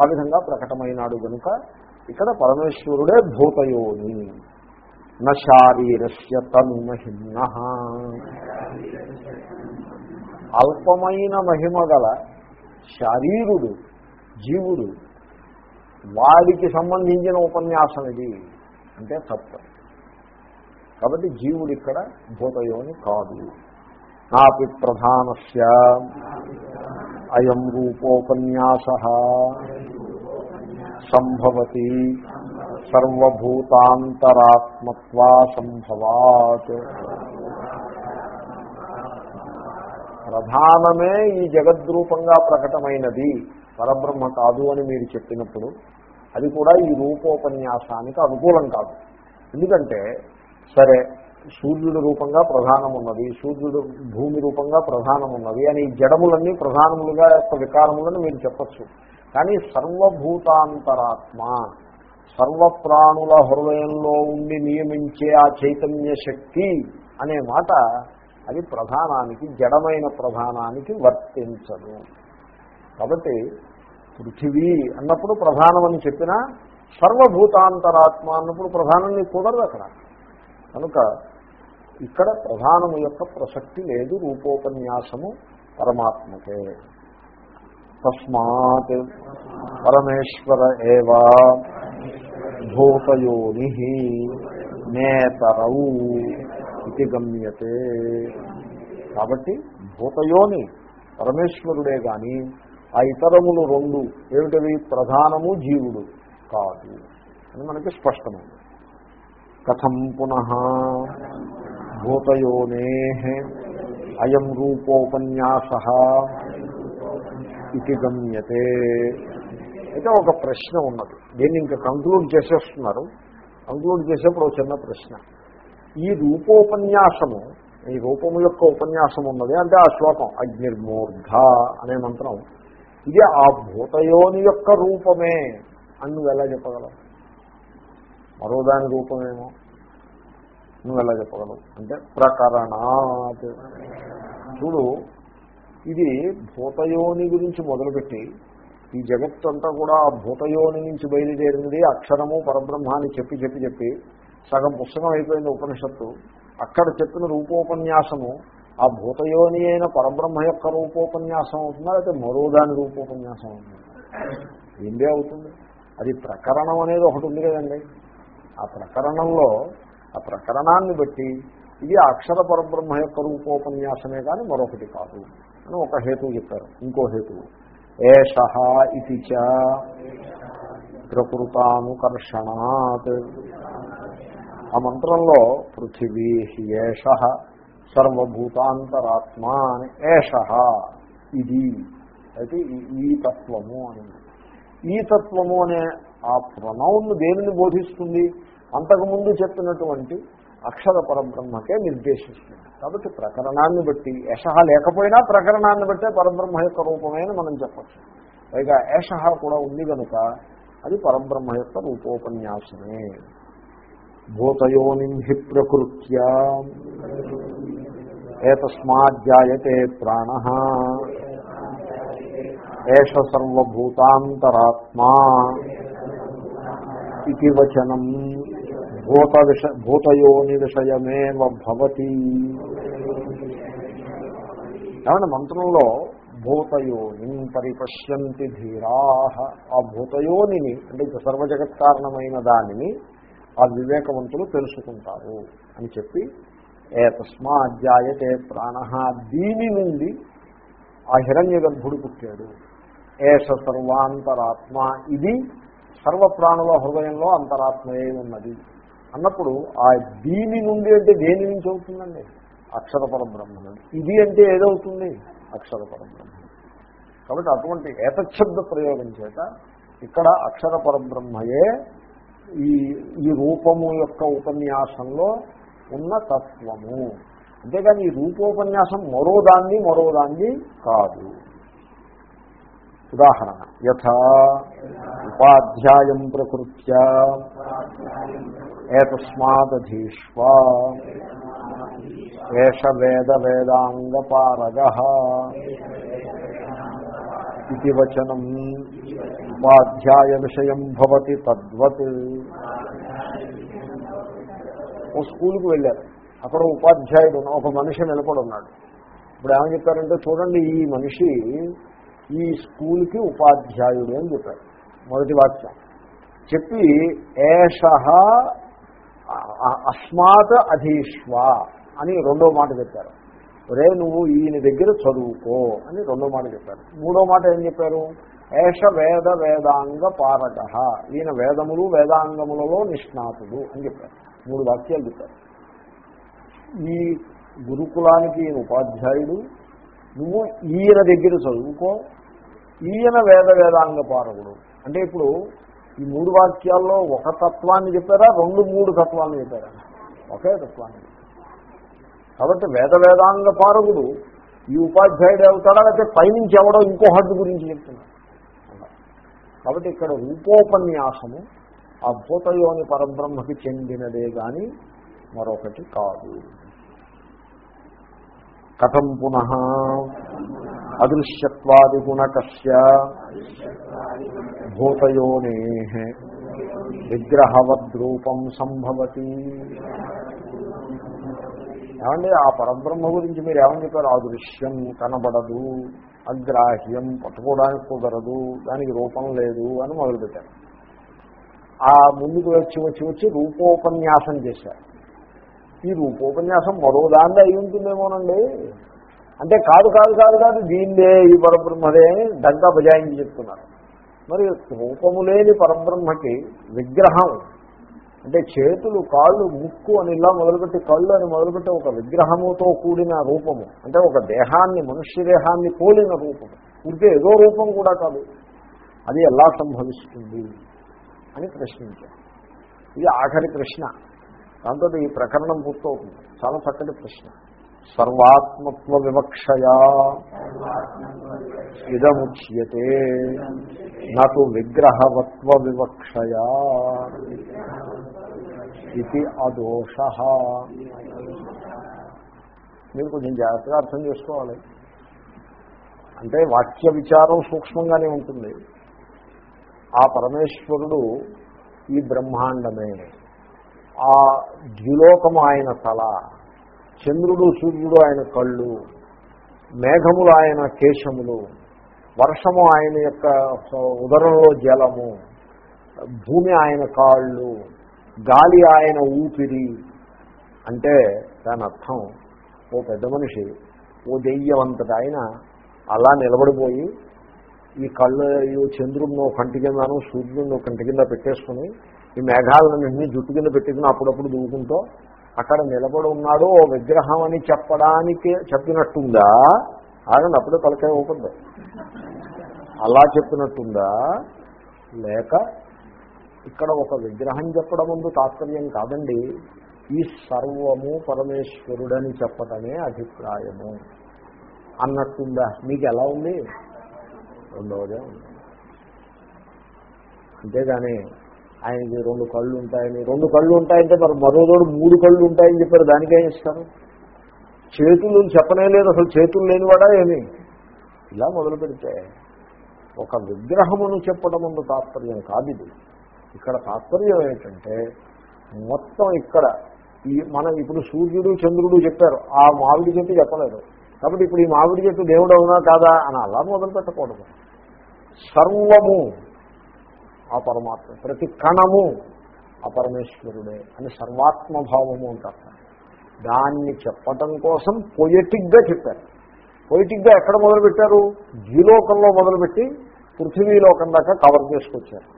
ఆ విధంగా ప్రకటమైనాడు కనుక ఇక్కడ పరమేశ్వరుడే భూతయోని. నారీరస్య తన్మహిమ్న. అల్పమైన మహిమ గల శారీరుడు జీవుడు వాడికి సంబంధించిన ఉపన్యాసం ఇది. అంటే తప్పు కాబట్టి జీవుడు ఇక్కడ భూతయోని కాదు. నాపి ప్రధానస్య. అయం రూపోపన్యాస. సంభవతి. సర్వభూతాంతరాత్మత్వా సంభవాత్. ప్రధానమే ఈ జగద్రూపంగా ప్రకటమైనది. పరబ్రహ్మ కాదు అని మీరు చెప్పినప్పుడు అది కూడా ఈ రూపోపన్యాసానికి అనుకూలం కాదు. ఎందుకంటే సరే సూర్యుడు రూపంగా ప్రధానం ఉన్నది సూర్యుడు భూమి రూపంగా ప్రధానం ఉన్నది అని ఈ జడములన్నీ ప్రధానములుగా యొక్క వికారములను మీరు చెప్పచ్చు. కానీ సర్వభూతాంతరాత్మ సర్వప్రాణుల హృదయంలో ఉండి నియమించే ఆ చైతన్య శక్తి అనే మాట అది ప్రధానానికి జడమైన ప్రధానానికి వర్తించదు. కాబట్టి పృథివీ అన్నప్పుడు ప్రధానమని చెప్పినా సర్వభూతాంతరాత్మ అన్నప్పుడు ప్రధానం నీకు కుదరదు అక్కడ. కనుక ఇక్కడ ప్రధానము యొక్క ప్రసక్తి లేదు రూపోపన్యాసము పరమాత్మకే. తస్మాత్ పరమేశ్వర ఏవా భూతయోని నేతరవు ఇది గమ్యతే. కాబట్టి భూతయోని పరమేశ్వరుడే కానీ ఆ ఇతరములు రెండు ఏమిటవి? ప్రధానము జీవుడు. కాదు. అని మనకి స్పష్టమైంది. కథం పునః భూతయోనే అయం రూపోపన్యాస ఇది గమ్యతే. అయితే ఒక ప్రశ్న ఉన్నది. దీన్ని ఇంకా కంక్లూడ్ చేసేస్తున్నారు. కంక్లూడ్ చేసేప్పుడు చిన్న ప్రశ్న. ఈ రూపోపన్యాసము ఈ రూపము యొక్క ఉపన్యాసం ఉన్నది అంటే ఆ శ్లోకం అగ్నిర్మూర్ధ అనే మంత్రం. ఇది ఆ భూతయోని యొక్క రూపమే అని నువ్వు ఎలా చెప్పగలవు? మరో దాని రూపమేమో? నువ్వు ఎలా చెప్పగలవు? అంటే ప్రకరణాత్. చూడు ఇది భూతయోని గురించి మొదలుపెట్టి ఈ జగత్తు అంతా కూడా ఆ భూతయోని నుంచి బయలుదేరినది అక్షరము పరబ్రహ్మాన్ని అని చెప్పి చెప్పి చెప్పి. సగం పుస్తకం అయిపోయింది ఉపనిషత్తు. అక్కడ చెప్పిన రూపోపన్యాసము ఆ భూతయోని అయిన పరబ్రహ్మ యొక్క రూపోపన్యాసం అవుతుందా? లేకపోతే మరో దాని రూపోపన్యాసం అవుతుంది? ఏందే అవుతుంది? అది ప్రకరణం అనేది ఒకటి ఉంది కదండి. ఆ ప్రకరణంలో ఆ ప్రకరణాన్ని బట్టి ఇది అక్షర పరబ్రహ్మ యొక్క రూపోపన్యాసమే కానీ మరొకటి కాదు అని ఒక హేతువు చెప్పారు. ఇంకో హేతువు. ఏష ఇది చ ప్రకృతానుకర్షణాత్. ఆ మంత్రంలో పృథివీ ఏష సర్వభూతాంతరాత్మ అని ఏష. ఇది. అయితే ఈ- తత్వము అని. ఈ తత్వము అనే ఆ ప్రణౌన్ దేనిని బోధిస్తుంది? అంతకుముందు చెప్పినటువంటి అక్షర పరబ్రహ్మకే నిర్దేశిస్తుంది. కాబట్టి ప్రకరణాన్ని బట్టి యశ లేకపోయినా ప్రకరణాన్ని బట్టే పరబ్రహ్మ యొక్క రూపమే అని మనం చెప్పచ్చు. పైగా ఏష కూడా ఉంది కనుక అది పరబ్రహ్మ యొక్క రూపోపన్యాసమే. భూతయోనిం హి ప్రకృత్య. ఏతస్మాజ్జాయతే ప్రాణ. ఏష సర్వభూతాంతరాత్మా ఇది వచనం. భూత విష భూతయోని విషయమేవ భవతి. ఏమంటే మంత్రంలో భూతయోని పరిపశ్యంతి ధీరా. ఆ భూతయోనిని అంటే ఇక సర్వజగత్ కారణమైన దానిని ఆ వివేకవంతులు తెలుసుకుంటారు అని చెప్పి ఏతస్మాధ్యాయతే ప్రాణ. దీని నుండి ఆ హిరణ్య గర్భుడు పుట్టాడు. ఏష సర్వాంతరాత్మ. ఇది సర్వప్రాణుల హృదయంలో అంతరాత్మయే ఉన్నది. అన్నప్పుడు ఆ దీని నుండి అంటే దేని నుంచి అవుతుందండి? అక్షరపర బ్రహ్మ ఇది అంటే ఏదవుతుంది? అక్షరపర బ్రహ్మ కాబట్టి అటువంటి ఏతశబ్ద ప్రయోగం చేత ఇక్కడ అక్షరపర బ్రహ్మయే ఈ ఈ రూపము యొక్క ఉపన్యాసంలో ఉన్న తత్వము అంతేగాని ఈ రూపోపన్యాసం మరో దాన్ని మరో దాన్ని కాదు. ఉదాహరణ యథా ఉపాధ్యాయం ప్రకృత్య ఏతస్మాదధీష్వా ఏష వేద వేదాంగపారగ ఇది వచనం. ఉపాధ్యాయ విషయం భవతి తద్వత్. ఓ స్కూల్కి వెళ్ళారు. అక్కడ ఉపాధ్యాయుడు ఒక మనిషి నిలబడి ఉన్నాడు. ఇప్పుడు ఏమని చెప్పారంటే చూడండి ఈ మనిషి ఈ స్కూల్కి ఉపాధ్యాయుడు అని చెప్పారు. మొదటి వాక్యం. చెప్పి ఏష అస్మాత్ అధీష్వ అని రెండో మాట చెప్పారు. రే నువ్వు ఈయన దగ్గర చదువుకో అని రెండో మాట చెప్పారు. మూడో మాట ఏం చెప్పారు? ఏష వేద వేదాంగ పారక ఈయన వేదములు వేదాంగములలో నిష్ణాతుడు అని చెప్పారు. మూడు వాక్యాలు చెప్పారు. ఈ గురుకులానికి ఉపాధ్యాయుడు నువ్వు ఈయన దగ్గర చదువుకో ఈయన వేద వేదాంగ పారకుడు. అంటే ఇప్పుడు ఈ మూడు వాక్యాల్లో ఒక తత్వాన్ని చెప్పారా? రెండు మూడు తత్వాన్ని చెప్పారా? ఒకే తత్వాన్ని కాబట్టి వేద వేదాంగ పారకుడు ఈ ఉపాధ్యాయుడు అవుతాడా? లేకపోతే పైనుంచి ఎవడో ఇంకో హద్దు గురించి చెప్తున్నాడు. కాబట్టి ఇక్కడ రూపోపన్యాసము ఆ భూతయోని పరబ్రహ్మకి చెందినదే గాని మరొకటి కాదు. కథం పునః అదృశ్యత్వాదిగుణకస్య భూతయోనే విగ్రహవద్రూపం సంభవతి. ఏమండి ఆ పరబ్రహ్మ గురించి మీరు ఏమని చెప్పారు? ఆ దృశ్యం కనబడదు అగ్రాహ్యం పట్టుకోవడానికి కుదరదు దానికి రూపం లేదు అని మొదలుపెట్టారు. ఆ ముందుకు వచ్చి వచ్చి వచ్చి రూపోపన్యాసం చేశారు. ఈ రూపోపన్యాసం మరో దాన్ని అయి ఉంటుందేమోనండి? అంటే కాదు కాదు కాదు కాదు దీన్నే ఈ పరబ్రహ్మదే దగ్గ బజాయించి చెప్తున్నారు. మరి రూపము లేని పరబ్రహ్మకి విగ్రహం అంటే చేతులు కాళ్ళు ముక్కు అని ఇలా మొదలుపెట్టి కళ్ళు అని మొదలుపెట్టి ఒక విగ్రహముతో కూడిన రూపము అంటే ఒక దేహాన్ని మనుష్య దేహాన్ని పోలిన రూపము. ఇంకే ఏదో రూపం కూడా కాదు. అది ఎలా సంభవిస్తుంది? అని ప్రశ్నించారు. ఇది ఆఖరి ప్రశ్న. దాంతో ఈ ప్రకరణం పూర్తవుతుంది. చాలా చక్కటి ప్రశ్న. సర్వాత్మత్వ వివక్షయా. ఇదముచ్యతే. నాకు విగ్రహవత్వ వివక్షయా. ఇది అదోష. మీరు కొంచెం జాగ్రత్తగా అర్థం చేసుకోవాలి. అంటే వాక్య విచారం సూక్ష్మంగానే ఉంటుంది. ఆ పరమేశ్వరుడు ఈ బ్రహ్మాండమే. ఆ ద్విలోకము ఆయన తల చంద్రుడు సూర్యుడు ఆయన కళ్ళు మేఘములు ఆయన కేశములు వర్షము ఆయన యొక్క ఉదరంలో జలము భూమి ఆయన కాళ్ళు గాలి ఆయన ఊపిరి అంటే దాని అర్థం ఓ పెద్ద మనిషి ఓ దెయ్యవంతటి ఆయన అలా నిలబడిపోయి ఈ కళ్ళు ఈ చంద్రుడిని ఒక కంటి కిందను సూర్యుడిని ఒక కంటి కింద పెట్టేసుకుని ఈ మేఘాలన్నింటినీ జుట్టు కింద పెట్టుకుని అప్పుడప్పుడు దూకుంటూ అక్కడ నిలబడి ఉన్నాడు ఓ విగ్రహం అని చెప్పడానికి చెప్పినట్టుందా? ఆగండి అప్పుడే తలకాయ ఊపద్దు అలా చెప్పినట్టుందా? లేక ఇక్కడ ఒక విగ్రహం చెప్పడం ముందు తాత్పర్యం కాదండి. ఈ సర్వము పరమేశ్వరుడని చెప్పటమే అభిప్రాయము. అన్నట్టుందా? మీకు ఎలా ఉంది? రెండవదే ఉంది. అంతేగాని ఆయనకి రెండు కళ్ళు ఉంటాయని రెండు కళ్ళు ఉంటాయంటే మరి మరోదోడు మూడు కళ్ళు ఉంటాయని చెప్పారు దానికేం ఇస్తారు? చేతులు చెప్పనే లేదు అసలు చేతులు లేనివాడా ఏమి? ఇలా మొదలు పెడితే ఒక విగ్రహమును చెప్పడం ముందు తాత్పర్యం కాదు ఇది. ఇక్కడ తాత్పర్యం ఏంటంటే మొత్తం ఇక్కడ ఈ మనం ఇప్పుడు సూర్యుడు చంద్రుడు చెప్పారు ఆ మామిడి చెట్టు చెప్పలేదు. కాబట్టి ఇప్పుడు ఈ మామిడి చెట్టు దేవుడు అవునా కాదా అని అలా మొదలు పెట్టకూడదు. సర్వము ఆ పరమాత్మ ప్రతి కణము ఆ పరమేశ్వరుడే అని సర్వాత్మభావము అంటారు. దాన్ని చెప్పటం కోసం పొయటిక్గా చెప్పారు. పొయిటిక్గా ఎక్కడ మొదలుపెట్టారు? ద్విలోకంలో మొదలుపెట్టి పృథివీలోకం దాకా కవర్ చేసుకొచ్చారు.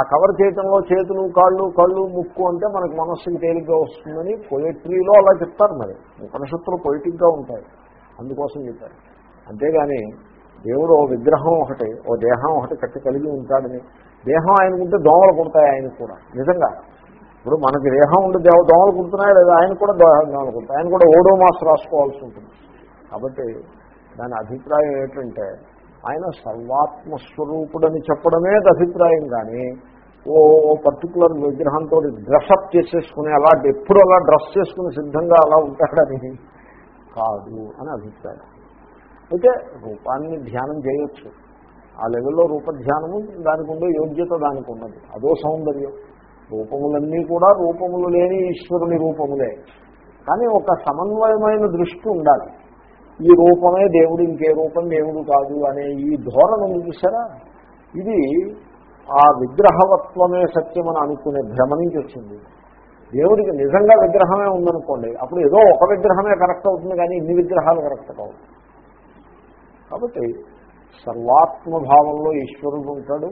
ఆ కవర్ చేయటంలో చేతులు కాళ్ళు కళ్ళు ముక్కు అంటే మనకు మనస్సుకి తేలిగ్గా వస్తుందని పొయట్రీలో అలా చెప్తారు మరి. ఉపనిషత్తులు పొయిటిక్గా ఉంటాయి. అందుకోసం చెప్పారు. అంతేగాని దేవుడు ఓ విగ్రహం ఒకటి ఓ దేహం ఒకటి కట్టి కలిగి ఉంటాడని. దేహం ఆయనకుంటే దోమలు కుడతాయి ఆయన కూడా నిజంగా. ఇప్పుడు మనకి దేహం ఉండి దేవ దోమలు కుడుతున్నాయి లేదా? ఆయన కూడా దోమలు కుడతాయి. ఆయన కూడా ఓడో మాస్ రాసుకోవాల్సి ఉంటుంది. కాబట్టి దాని అభిప్రాయం ఏంటంటే ఆయన సర్వాత్మస్వరూపుడని చెప్పడమే అభిప్రాయం కానీ ఓ పర్టికులర్ విగ్రహంతో డ్రెస్అప్ చేసేసుకుని అలా ఎప్పుడు అలా డ్రెస్ చేసుకుని సిద్ధంగా అలా ఉంటాడని కాదు అని అభిప్రాయం. అయితే రూపాన్ని ధ్యానం చేయొచ్చు. ఆ లెవెల్లో రూపధ్యానము దానికి ఉండే యోగ్యత దానికి ఉన్నది అదో సౌందర్యం. రూపములన్నీ కూడా రూపములు లేని ఈశ్వరుని రూపములే. కానీ ఒక సమన్వయమైన దృష్టి ఉండాలి. ఈ రూపమే దేవుడు ఇంకే రూపం దేవుడు కాదు అనే ఈ ధోరణి చూసారా? ఇది ఆ విగ్రహవత్వమే సత్యం అని అనుకునే భ్రమ నుంచి వచ్చింది. దేవుడికి నిజంగా విగ్రహమే ఉందనుకోండి అప్పుడు ఏదో ఒక విగ్రహమే కరెక్ట్ అవుతుంది కానీ ఇన్ని విగ్రహాలు కరెక్ట్ కావు. కాబట్టి సర్వాత్మభావంలో ఈశ్వరుడు ఉంటాడు.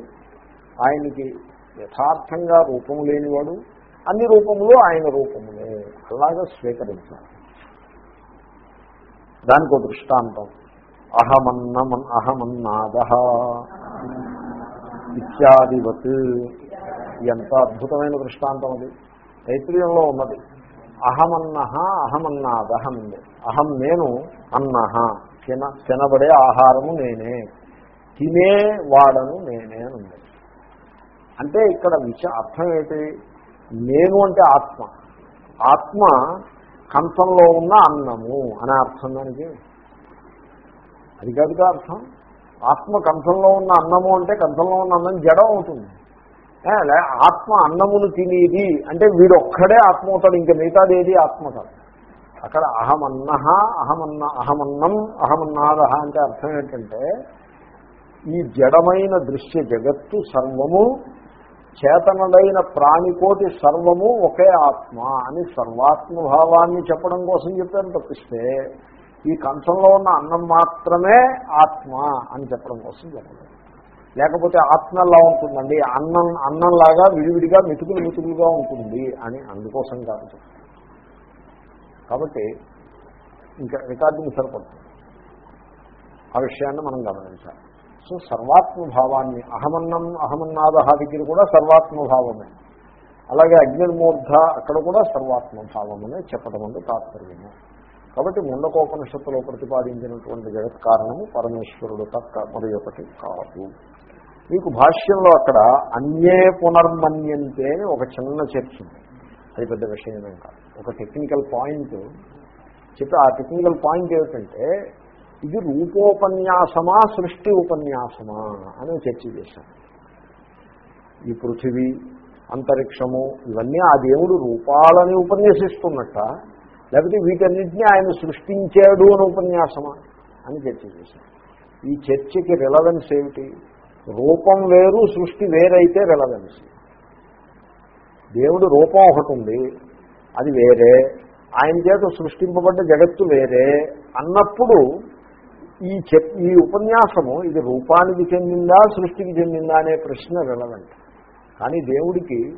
ఆయనకి యథార్థంగా రూపం లేనివాడు అన్ని రూపములు ఆయన రూపములే అలాగా స్వీకరించాలి. దానికి ఒక దృష్టాంతం. అహమన్నమన్ అహమన్నాద ఇత్యాదివత్ ఎంత అద్భుతమైన దృష్టాంతం అది. తైత్రీయంలో ఉన్నది. అహమన్న అహమన్నాద అహం నేను అన్నహ. తిన తినబడే ఆహారము నేనే. తినే వాడను నేనే ఉంది. అంటే ఇక్కడ విచ అర్థం ఏంటి? నేను అంటే ఆత్మ. ఆత్మ కంచంలో ఉన్న అన్నము అనే అర్థం దానికి. అది కాదుగా అర్థం? ఆత్మ కంఠంలో ఉన్న అన్నము అంటే కంచంలో ఉన్న అన్నం జడం అవుతుంది. ఆత్మ అన్నమును తినేది అంటే వీడొక్కడే ఆత్మ అవుతాడు ఇంకా మిగతాది ఏది ఆత్మ కాదు. అక్కడ అహమన్న అహమన్న అహమన్నం అహమన్నాదహ అంటే అర్థం ఏంటంటే ఈ జడమైన దృశ్య జగత్తు సర్వము చేతనుడైన ప్రాణికోటి సర్వము ఒకే ఆత్మ అని సర్వాత్మభావాన్ని చెప్పడం కోసం చెప్పారు తప్పిస్తే ఈ కంచంలో ఉన్న అన్నం మాత్రమే ఆత్మ అని చెప్పడం కోసం చెప్పలేదు. లేకపోతే ఆత్మ ఎలా ఉంటుందండి? అన్నం అన్నంలాగా విడివిడిగా మితుకులు మితుకులుగా ఉంటుంది అని అందుకోసం కాదు కాబట్టి ఇంకా రికార్డింగ్ సరిపడుతుంది ఆ విషయాన్ని మనం గమనించాలి. సో సర్వాత్మభావాన్ని అహమన్నం అహమన్నాదహ దగ్గర కూడా సర్వాత్మభావమే. అలాగే అగ్నిర్మూర్ధ అక్కడ కూడా సర్వాత్మభావమనే చెప్పడం అంటే తాత్పర్యము. కాబట్టి ముండకోపనిషత్తులో ప్రతిపాదించినటువంటి జగత్ కారణము పరమేశ్వరుడు తక్క మరి ఒకటి కాదు. మీకు భాష్యంలో అక్కడ అన్యే పునర్మన్యంతే ఒక చిన్న చర్చ ఉంది. అది పెద్ద విషయమేం కాదు. ఒక టెక్నికల్ పాయింట్ చెప్పి ఆ టెక్నికల్ పాయింట్ ఏమిటంటే ఇది రూపోపన్యాసమా సృష్టి ఉపన్యాసమా అని చర్చ చేశాను ఈ పృథివీ అంతరిక్షము ఇవన్నీ ఆ దేవుడు రూపాలని ఉపన్యసిస్తున్నట్ట లేకపోతే వీటన్నింటినీ ఆయన సృష్టించాడు అని ఉపన్యాసమా అని చర్చ చేశాను ఈ చర్చకి రిలవెన్స్ ఏమిటి? రూపం వేరు సృష్టి వేరైతే రిలవెన్స్ దేవుడు రూపం ఒకటి ఉంది అది వేరే. ఆయన చేత సృష్టింపబడ్డ జగత్తు వేరే. అన్నప్పుడు ఈ చెప్ ఈ ఉపన్యాసము ఇది రూపానికి చెందిందా సృష్టికి చెందిందా అనే ప్రశ్న రిలవెంట్ కానీ దేవుడికి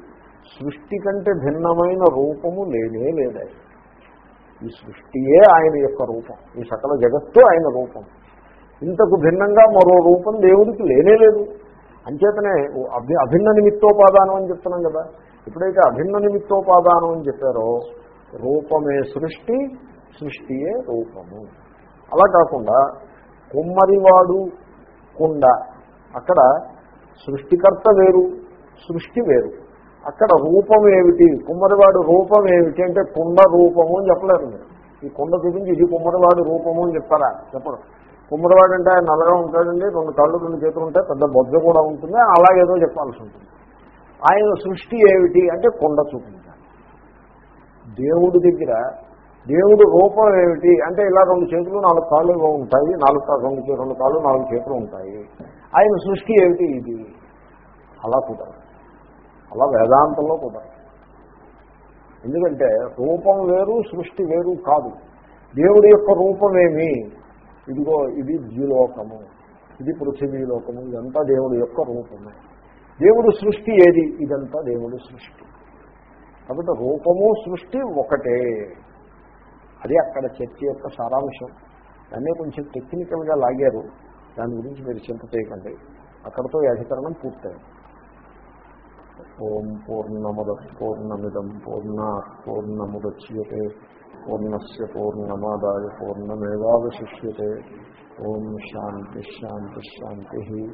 సృష్టి కంటే భిన్నమైన రూపము లేనే లేదా. ఈ సృష్టియే ఆయన యొక్క రూపం. ఈ సకల జగత్తు ఆయన రూపం. ఇంతకు భిన్నంగా మరో రూపం దేవుడికి లేనే లేదు. అంచేతనే అభి అభిన్న నిమిత్తోపాదానం అని చెప్తున్నాం కదా. ఎప్పుడైతే అభిన్న నిమిత్తోపాదానం అని చెప్పారో రూపమే సృష్టి సృష్టియే రూపము. అలా కాకుండా కుమ్మరివాడు కుండ అక్కడ సృష్టికర్త వేరు సృష్టి వేరు. అక్కడ రూపం ఏమిటి? కుమ్మరివాడు రూపం ఏమిటి అంటే కుండ రూపము అని చెప్పలేరు మీరు. ఈ కుండ చూపించి ఇది కుమ్మరివాడు రూపము అని చెప్తారా? చెప్పడం కుమ్మరివాడు అంటే ఆయన నల్లగా ఉంటాడండి రెండు కళ్ళు రెండు చేతులు ఉంటాయి పెద్ద బొజ్జ కూడా ఉంటుంది అలాగేదో చెప్పాల్సి ఉంటుంది. ఆయన సృష్టి ఏమిటి అంటే కొండ చూపించాలి. దేవుడి దగ్గర దేవుడు రూపం ఏమిటి అంటే ఇలా రెండు చేతులు నాలుగు కాళ్ళు ఉంటాయి నాలుగు రెండు రెండు కాళ్ళు నాలుగు చేతులు ఉంటాయి. ఆయన సృష్టి ఏమిటి ఇది? అలా కుదరదు. అలా వేదాంతంలో కుదరదు. ఎందుకంటే రూపం వేరు సృష్టి వేరు కాదు. దేవుడి యొక్క రూపమేమి? ఇదిగో ఇది ద్విలోకము ఇది పృథివీలోకము ఇదంతా దేవుడి యొక్క రూపమే. దేవుడు సృష్టి ఏది? ఇదంతా దేవుడి సృష్టి. కాబట్టి రూపము సృష్టి ఒకటే. అది అక్కడ చర్చ యొక్క సారాంశం. దాన్నే కొంచెం టెక్నికల్గా లాగారు. దాని గురించి మీరు చింత చేయకండి. అక్కడతో ఈ అధికరణం పూర్తయింది. ఓం పూర్ణమద పూర్ణమిదం పూర్ణ పూర్ణముద్యతే పూర్ణస్ పూర్ణమాదాయ పూర్ణమేవాశిష్యతే ఓం శాంతి శాంతి శాంతి.